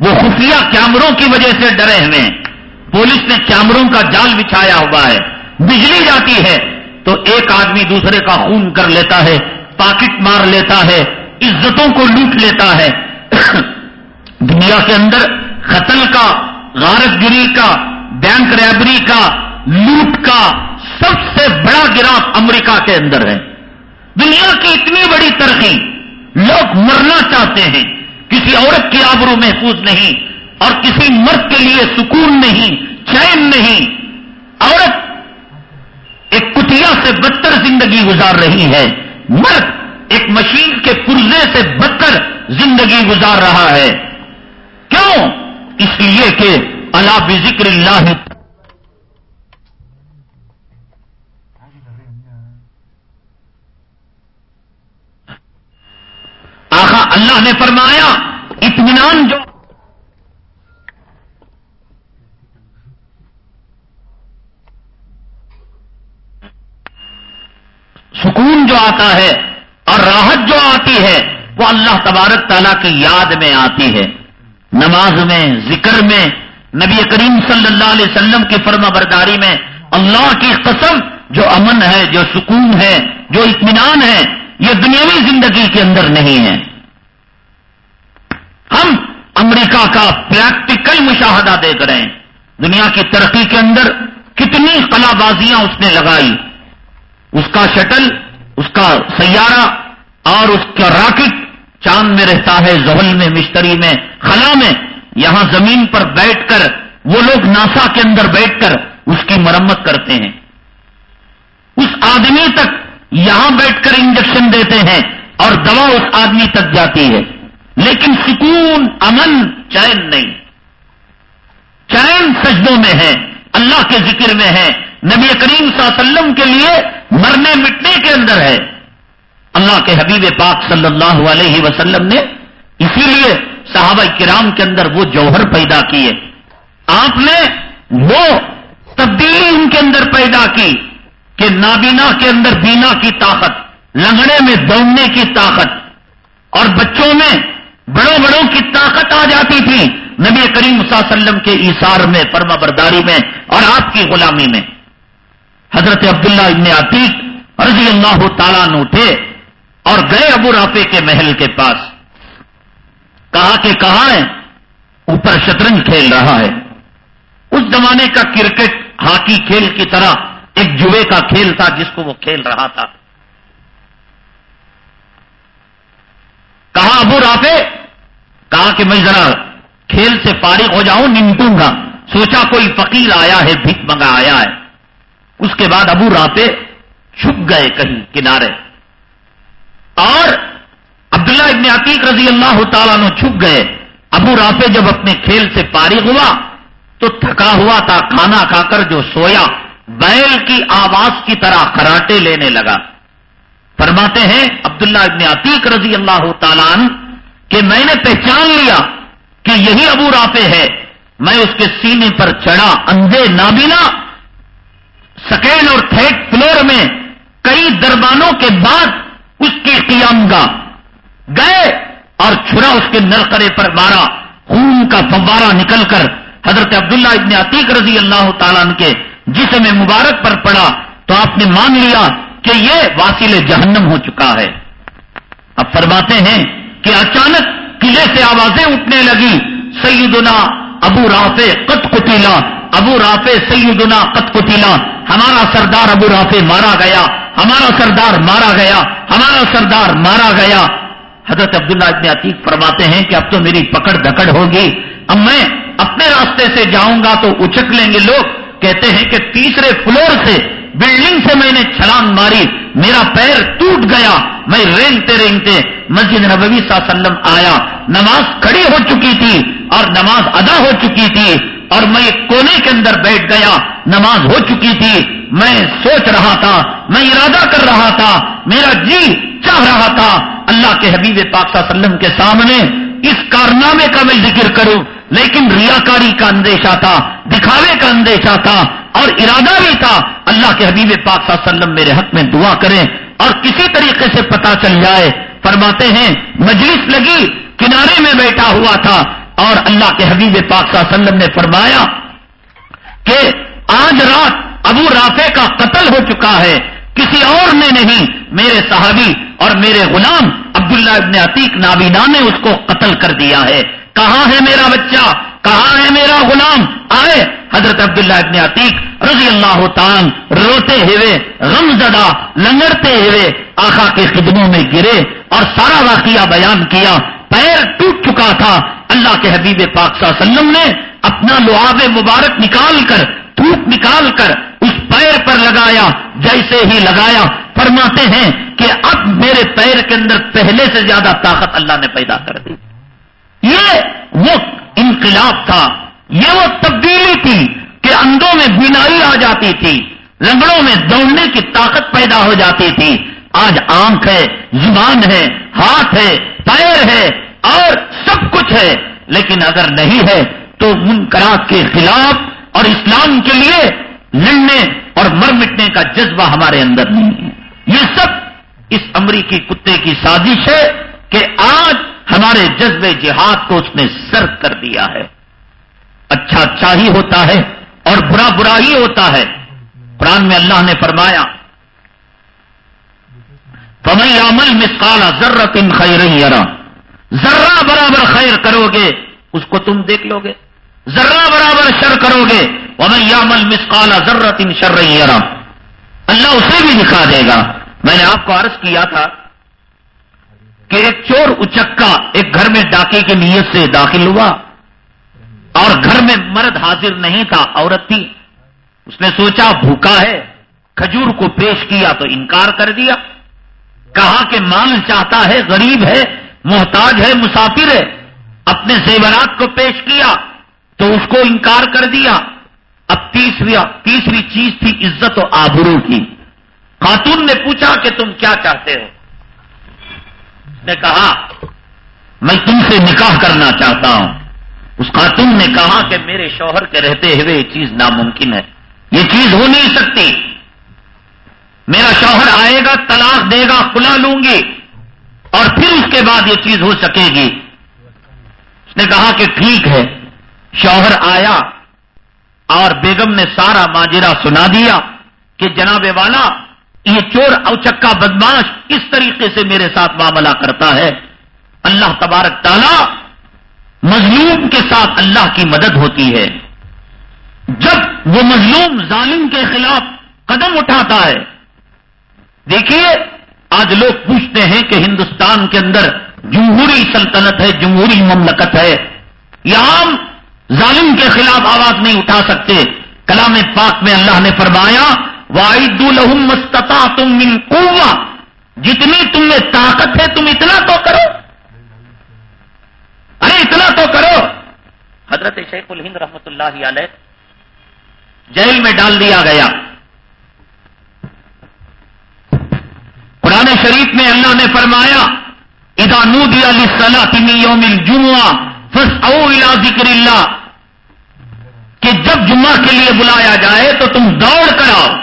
وہ خفیہ کیمروں کی وجہ سے ڈرے ہوئے ہیں۔ پولیس نے کیمروں کا جال بچھایا ہوا ہے۔ بجلی جاتی ہے تو ایک آدمی دوسرے کا خون کر لیتا ہے۔ پاکٹ مار لیتا ہے، عزتوں کو لوٹ لیتا ہے۔ دنیا کے اندر قتل کا، غارت گری کا، بینک ریبری کا، لوٹ کا سب سے بڑا گراف امریکہ کے اندر ہے۔ دنیا کی اتنی بڑی ترقی، لوگ مرنا چاہتے ہیں۔ کسی عورت کی آبرو محفوظ نہیں اور کسی مرد کے لیے سکون نہیں، چین نہیں۔ عورت ایک کتیا سے بدتر زندگی گزار رہی ہے۔ مرد ایک مشین کے پرزے سے بدتر زندگی گزار رہا ہے۔ کیوں؟ اس لیے کہ اللہ بذکر اللہ آخا اللہ نے فرمایا، اطمینان جو سکون جو آتا ہے اور راحت جو آتی ہے وہ اللہ تبارک تعالیٰ کی یاد میں آتی ہے۔ نماز میں، ذکر میں، نبی کریم صلی اللہ علیہ وسلم کی فرما برداری میں اللہ کی قسم جو امن ہے، جو سکون ہے، جو اطمینان ہے، یہ دنیاوی زندگی کے اندر نہیں ہے۔ ہم امریکہ کا پریکٹیکل مشاہدہ دیکھ رہے ہیں۔ دنیا کی ترقی کے اندر کتنی کلا بازیاں اس نے لگائی۔ اس کا شٹل اس کا سیارہ اور اس کا راکٹ چاند میں رہتا ہے، زحل میں، مشتری میں، خلا میں۔ یہاں زمین پر بیٹھ کر، وہ لوگ ناسا کے اندر بیٹھ کر اس کی مرمت کرتے ہیں۔ اس آدمی تک یہاں بیٹھ کر انجیکشن دیتے ہیں اور دوا اس آدمی تک جاتی ہے۔ لیکن سکون، امن، چین نہیں۔ چین سجدوں میں ہے، اللہ کے ذکر میں ہے۔ نبی کریم صلی اللہ علیہ وسلم کے لیے مرنے مٹنے کے اندر ہے۔ اللہ کے حبیب پاک صلی اللہ علیہ وسلم نے اسی لیے صحابہ کرام کے اندر وہ جوہر پیدا کیے۔ آپ نے وہ تبدیلی ان کے اندر پیدا کی کہ نابینا کے اندر بینا کی طاقت، لنگڑے میں دوڑنے کی طاقت۔ اور بچوں میں بڑوں بڑوں کی طاقت آ جاتی تھی۔ نبی کریم صلی اللہ علیہ وسلم کے ایسار میں پرما برداری میں اور آپ کی غلامی میں۔ حضرت عبداللہ ابن عتیق رضی اللہ تعالیٰ نے اٹھے اور گئے ابو رافے کے محل کے پاس۔ کہا کہ کہاں ہے؟ اوپر شطرنج کھیل رہا ہے۔ اس زمانے کا کرکٹ، ہاکی کھیل کی طرح ایک جوے کا کھیل تھا جس کو وہ کھیل رہا تھا۔ کہا ابو رافے کہا کہ میں ذرا کھیل سے فارغ ہو جاؤں، نمٹوں گا۔ سوچا کوئی فقیر آیا ہے، بھیک منگا آیا ہے۔ اس کے بعد ابو رافے چھپ گئے کہیں کنارے۔ اور عبداللہ ابن عتیق رضی اللہ تعالیٰ نے چھپ گئے۔ ابو رافے جب اپنے کھیل سے فارغ ہوا تو تھکا ہوا تھا، کھانا کھا کر جو سویا، بیل کی آواز کی طرح کراٹے لینے لگا۔ فرماتے ہیں عبداللہ ابن عتیق رضی اللہ تعالیٰ کہ میں نے پہچان لیا کہ یہی ابو رافے ہے۔ میں اس کے سینے پر چڑھا، اندھے نابینا سیکنڈ اور تھرڈ فلور میں کئی دربانوں کے بعد اس کی قیام گا گئے اور چھرا اس کے نرقرے پر مارا خون کا فوارہ نکل کر حضرت عبداللہ ابن عتیق رضی اللہ تعالیٰ کے جسم مبارک پر پڑا تو آپ نے مان لیا کہ یہ واسل جہنم ہو چکا ہے۔ اب فرماتے ہیں کہ اچانک قلعے سے آوازیں اٹھنے لگی سیدنا ابو رافے قط کتیلا ابو رافے سیدنا قط کتیلا ہمارا سردار ابو رافے مارا گیا. ہمارا سردار مارا گیا. ہمارا سردار مارا گیا. حضرت عبداللہ ابن عتیق فرماتے ہیں کہ اب تو میری پکڑ دکڑ ہوگی. اب میں اپنے راستے سے جاؤں گا تو اچک لیں گے لوگ. کہتے ہیں کہ تیسرے فلور سے بلڈنگ سے میں نے چھلانگ ماری. میرا پیر ٹوٹ گیا. میں رینگتے رینگتے مسجد نبوی صلی اللہ علیہ وسلم آیا. نماز کھڑی ہو چکی تھی اور نماز ادا ہو چکی تھی. اور میں ایک کونے کے اندر بیٹھ گیا، نماز ہو چکی تھی، میں سوچ رہا تھا، میں ارادہ کر رہا تھا، میرا جی چاہ رہا تھا۔ اللہ کے حبیب پاک صلی اللہ علیہ وسلم کے سامنے اس کارنامے کا میں ذکر کروں، لیکن ریاکاری کا اندیشہ تھا، دکھاوے کا اندیشہ تھا اور ارادہ بھی تھا۔ اللہ کے حبیب پاک صلی اللہ علیہ وسلم میرے حق میں دعا کریں اور کسی طریقے سے پتا چل جائے۔ فرماتے ہیں، مجلس لگی، کنارے میں بیٹھا ہوا تھا۔ اور اللہ کے حبیب پاک صلی اللہ علیہ وسلم نے فرمایا کہ آج رات ابو رافے کا قتل ہو چکا ہے، کسی اور نے نہیں، میرے صحابی اور میرے غلام عبداللہ ابن عتیق نابینا نے اس کو قتل کر دیا ہے۔ کہاں ہے میرا بچہ؟ کہاں ہے میرا غلام؟ آئے، حضرت عبداللہ ابن عتیق رضی اللہ تعالی روتے ہوئے، غم زدہ، لنگڑتے ہوئے آخا کے قدموں میں گرے اور سارا واقعہ بیان کیا۔ پیر ٹوٹ چکا تھا۔ اللہ کے حبیب پاک صلی اللہ علیہ وسلم نے اپنا لعاب مبارک نکال کر تھوک نکال کر اس پیر پر لگایا، جیسے ہی لگایا۔ فرماتے ہیں کہ اب میرے پیر کے اندر پہلے سے زیادہ طاقت اللہ نے پیدا کر دی۔ یہ وہ انقلاب تھا۔ یہ وہ تبدیلی تھی کہ اندوں میں بینائی آ جاتی تھی۔ لنگڑوں میں دوڑنے کی طاقت پیدا ہو جاتی تھی۔ آج آنکھ ہے، زبان ہے، ہاتھ ہے پیر ہے اور سب کچھ ہے، لیکن اگر نہیں ہے تو منکرات کے خلاف اور اسلام کے لیے لڑنے اور مر مٹنے کا جذبہ ہمارے اندر نہیں ہے۔ یہ سب اس امریکی کتے کی سازش ہے کہ آج ہمارے جذبے جہاد کو اس نے سرد کر دیا ہے۔ اچھا اچھا ہی ہوتا ہے اور برا برا ہی ہوتا ہے۔ قرآن میں اللہ نے فرمایا عمل مسکالا ذرت ان خیر ذرہ برابر خیر کرو گے، اس کو تم دیکھ لو گے۔ ذرہ برابر شر کرو گے۔ ومن یامل مسقال ذرت ان شر اللہ اسے بھی دکھا دے گا۔ میں نے آپ کو عرض کیا تھا کہ ایک چور اچکا ایک گھر میں ڈاکے کی نیت سے داخل ہوا اور گھر میں مرد حاضر نہیں تھا، عورت تھی۔ اس نے سوچا، بھوکا ہے، کھجور کو پیش کیا تو انکار کر دیا۔ کہا کہ مال چاہتا ہے، غریب ہے، محتاج ہے، مسافر ہے، اپنے زیورات کو پیش کیا، تو اس کو انکار کر دیا۔ اب تیسری تیسری چیز تھی عزت و آبرو کی۔ خاتون نے پوچھا کہ تم کیا چاہتے ہو؟ اس نے کہا، میں تم سے نکاح کرنا چاہتا ہوں۔ اس خاتون نے کہا کہ میرے شوہر کے رہتے ہوئے یہ چیز ناممکن ہے۔ یہ چیز ہو نہیں سکتی۔ میرا شوہر آئے گا، طلاق دے گا کھلا لوں گی، اور پھر اس کے بعد یہ چیز ہو سکے گی۔ اس نے کہا کہ ٹھیک ہے۔ شوہر آیا اور بیگم نے سارا ماجرا سنا دیا کہ جناب والا، یہ چور اوچکا بدماش اس طریقے سے میرے ساتھ معاملہ کرتا ہے۔ اللہ تبارک تعالی مظلوم کے ساتھ اللہ کی مدد ہوتی ہے۔ جب وہ مظلوم ظالم کے خلاف قدم اٹھاتا ہے دیکھیے، آج لوگ پوچھتے ہیں کہ ہندوستان کے اندر جمہوری سلطنت ہے، جمہوری مملکت ہے۔ یہاں ظالم کے خلاف آواز نہیں اٹھا سکتے۔ کلام پاک میں اللہ نے فرمایا واحد الحم مستتا تم من قوا جتنی تم میں طاقت ہے، تم اتنا تو کرو۔ ارے، اتنا تو کرو۔ حضرت شیخ الہند رحمت اللہ علیہ جیل میں ڈال دیا گیا۔ قرآن شریف میں اللہ نے فرمایا ادا نو دیا یوم الجمعہ فس او الا ذکر اللہ. کہ جب جمعہ کے لیے بلایا جائے تو تم دوڑ کر آؤ۔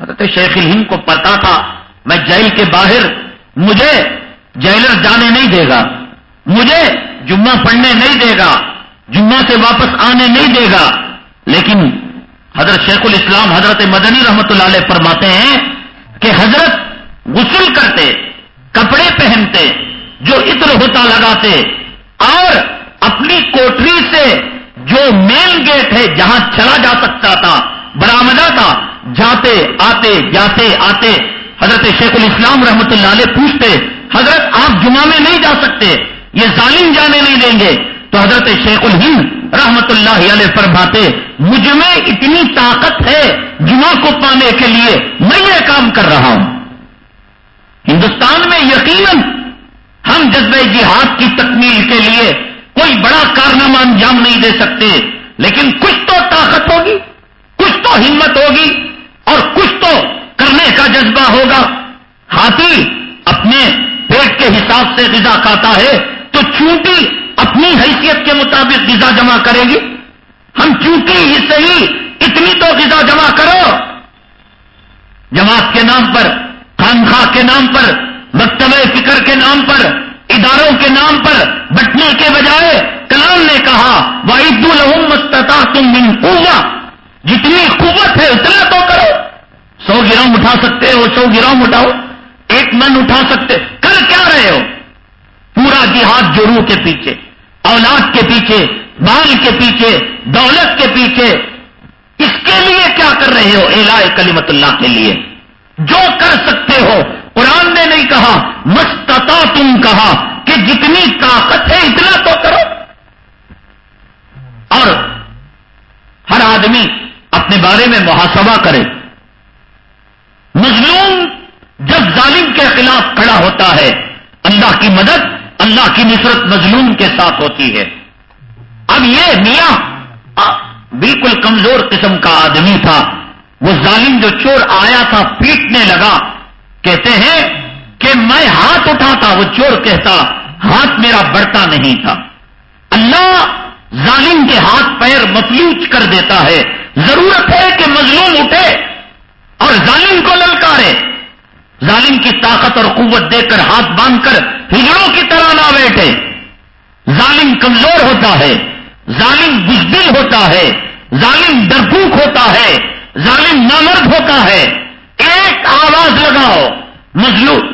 حضرت شیخ الہند کو پتا تھا، میں جیل کے باہر، مجھے جیلر جانے نہیں دے گا، مجھے جمعہ پڑھنے نہیں دے گا، جمعہ سے واپس آنے نہیں دے گا۔ لیکن حضرت شیخ الاسلام حضرت مدنی رحمت اللہ علیہ فرماتے ہیں کہ حضرت غسل کرتے، کپڑے پہنتے، جو عطر ہوتا لگاتے، اور اپنی کوٹری سے جو مین گیٹ ہے جہاں چلا جا سکتا تھا، برآمدہ تھا، جاتے، آتے جاتے، آتے۔ حضرت شیخ الاسلام رحمت اللہ علیہ پوچھتے، حضرت آپ جمعہ میں نہیں جا سکتے، یہ ظالم جانے نہیں دیں گے۔ تو حضرت شیخ الہند رحمت اللہ علیہ فرماتے، مجھ میں اتنی طاقت ہے جمعہ کو پانے کے لیے، میں یہ کام کر رہا ہوں۔ ہندوستان میں یقیناً ہم جذبہ جہاد کی تکمیل کے لیے کوئی بڑا کارنامہ انجام نہیں دے سکتے، لیکن کچھ تو طاقت ہوگی، کچھ تو ہمت ہوگی اور کچھ تو کرنے کا جذبہ ہوگا۔ ہاتھی اپنے پیٹ کے حساب سے غذا کھاتا ہے، تو چونٹی اپنی حیثیت کے مطابق غذا جمع کرے گی۔ ہم چونٹی ہی صحیح اتنی تو غذا جمع کرو۔ جماعت کے نام پر خانخواہ کے نام پر مکتب فکر کے نام پر، اداروں کے نام پر بٹنے کے بجائے کلام نے کہا واحد الحم مستتا تم من قوا جتنی قوت ہے اتنا تو کرو۔ سو گرام اٹھا سکتے ہو، سو گرام اٹھاؤ۔ ایک من اٹھا سکتے۔ کر کیا رہے ہو؟ پورا جہاد جو روح کے پیچھے، اولاد کے پیچھے، مال کے پیچھے، دولت کے پیچھے۔ اس کے لیے کیا کر رہے ہو؟ الا کلیمت اللہ کے لیے۔ جو کر سکتے ہو۔ قرآن نے نہیں کہا مستتا تم کہا کہ جتنی طاقت ہے اتنا تو کرو۔ اور ہر آدمی اپنے بارے میں محاسبہ کرے۔ مظلوم جب ظالم کے خلاف کھڑا ہوتا ہے، اللہ کی مدد، اللہ کی نصرت مظلوم کے ساتھ ہوتی ہے۔ اب یہ میاں بالکل کمزور قسم کا آدمی تھا۔ وہ ظالم جو چور آیا تھا پیٹنے لگا، کہتے ہیں کہ میں ہاتھ اٹھاتا، وہ چور کہتا، ہاتھ میرا بڑھتا نہیں تھا۔ اللہ ظالم کے ہاتھ پیر مفلوچ کر دیتا ہے۔ ضرورت ہے کہ مظلوم اٹھے اور ظالم کو للکارے۔ ظالم کی طاقت اور قوت دے کر ہاتھ باندھ کر ہجڑوں کی طرح نہ بیٹھے۔ ظالم کمزور ہوتا ہے، ظالم بزدل ہوتا ہے، ظالم ڈرپوک ہوتا ہے۔ ظالم نامرد ہوتا ہے۔ ایک آواز لگاؤ مظلوم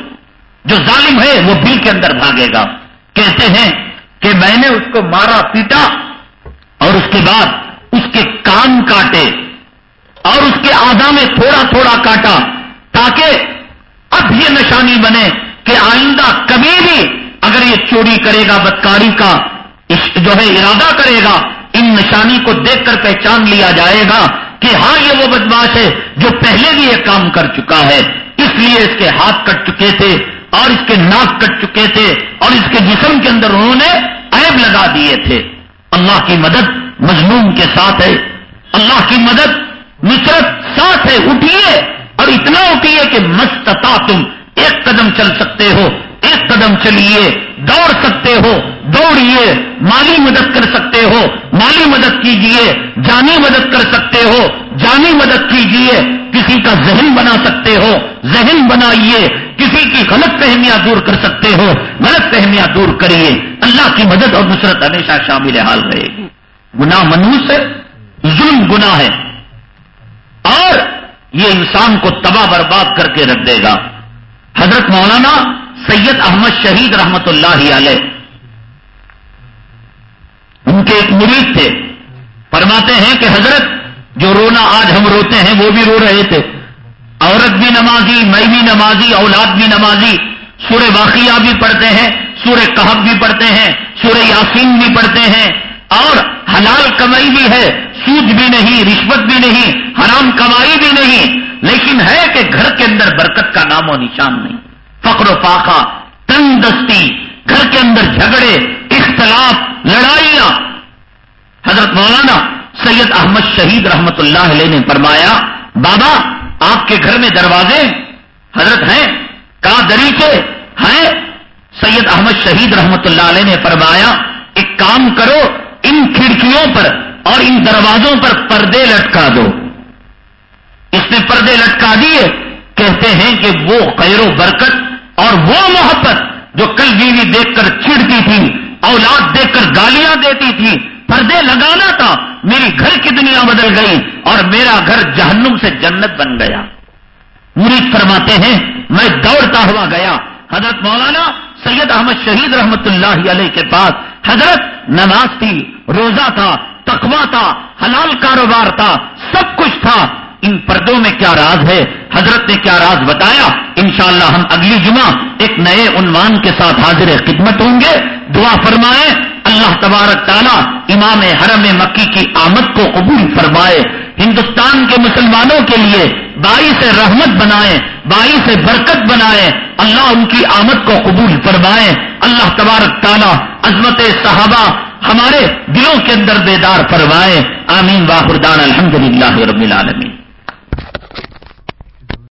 جو ظالم ہے، وہ بل کے اندر بھاگے گا۔ کہتے ہیں کہ میں نے اس کو مارا، پیٹا اور اس کے بعد اس کے کان کاٹے اور اس کے آدھا میں تھوڑا تھوڑا کاٹا تاکہ اب یہ نشانی بنے کہ آئندہ کبھی بھی اگر یہ چوری کرے گا، بدکاری کا جو ہے، ارادہ کرے گا، ان نشانی کو دیکھ کر پہچان لیا جائے گا۔ کہ ہاں یہ وہ بدماش ہے جو پہلے بھی یہ کام کر چکا ہے، اس لیے اس کے ہاتھ کٹ چکے تھے اور اس کے ناک کٹ چکے تھے اور اس کے جسم کے اندر انہوں نے عیب لگا دیے تھے۔ اللہ کی مدد مضمون کے ساتھ ہے۔ اللہ کی مدد نصرت ساتھ ہے، اٹھیے اور اتنا اٹھیے کہ مستتا تم ایک قدم چل سکتے ہو، ایک قدم چلیے۔ دوڑ سکتے ہو، دوڑیے، مالی مدد کر سکتے ہو، مالی مدد کیجیے جانی مدد کر سکتے ہو، جانی مدد کیجیے کسی کا ذہن بنا سکتے ہو، ذہن بنائیے، کسی کی غلط فہمیاں دور کر سکتے ہو، غلط فہمیاں دور کریے۔ اللہ کی مدد اور نصرت ہمیشہ شامل حال رہے گی۔ گنا منوس ہے، ظلم گنا ہے۔ اور یہ انسان کو تباہ برباد کر کے رکھ دے گا۔ حضرت مولانا سید احمد شہید رحمت اللہ علیہ۔ ان کے ایک مرید تھے۔ فرماتے ہیں کہ حضرت، جو رونا آج ہم روتے ہیں، وہ بھی رو رہے تھے۔ عورت بھی نمازی میں بھی نمازی، اولاد بھی نمازی۔ سورہ واقعہ بھی پڑھتے ہیں، سورہ کہب بھی پڑھتے ہیں، سورہ یاسین بھی پڑھتے ہیں۔ اور حلال کمائی بھی ہے، سود بھی نہیں، رشوت بھی نہیں، حرام کمائی بھی نہیں۔ لیکن ہے کہ گھر کے اندر برکت کا نام و نشان نہیں۔ فقر و فاقہ تنگ دستی گھر کے اندر جھگڑے، اختلاف، لڑائیاں۔ حضرت مولانا سید احمد شہید رحمت اللہ علیہ نے فرمایا، بابا، آپ کے گھر میں دروازے حضرت ہیں کا دریچے ہیں۔ سید احمد شہید رحمت اللہ علیہ نے فرمایا، ایک کام کرو، ان کھڑکیوں پر اور ان دروازوں پر پردے لٹکا دو۔ اس نے پردے لٹکا دیے، کہتے ہیں کہ وہ خیر و برکت اور وہ محبت جو کل بیوی دیکھ کر چڑتی تھی، اولاد دیکھ کر گالیاں دیتی تھی، پردے لگانا تھا، میری گھر کی دنیا بدل گئی اور میرا گھر جہنم سے جنت بن گیا۔ مرید فرماتے ہیں، میں دوڑتا ہوا گیا۔ حضرت مولانا سید احمد شہید رحمت اللہ علیہ کے پاس حضرت نماز تھی، روزہ تھا تقوا تھا، حلال کاروبار تھا، سب کچھ تھا۔ ان پردوں میں کیا راز ہے؟ حضرت نے کیا راز بتایا؟ انشاءاللہ ہم اگلی جمعہ ایک نئے عنوان کے ساتھ حاضر خدمت ہوں گے۔ دعا فرمائے، اللہ تبارک تعالیٰ امام حرم مکی کی آمد کو قبول فرمائے۔ ہندوستان کے مسلمانوں کے لیے باعث رحمت بنائے، باعث برکت بنائے۔ اللہ ان کی آمد کو قبول فرمائے۔ اللہ تبارک تعالیٰ عظمت صحابہ ہمارے دلوں کے اندر بیدار فرمائے۔ آمین واخردان الحمد للہ رب العالمین۔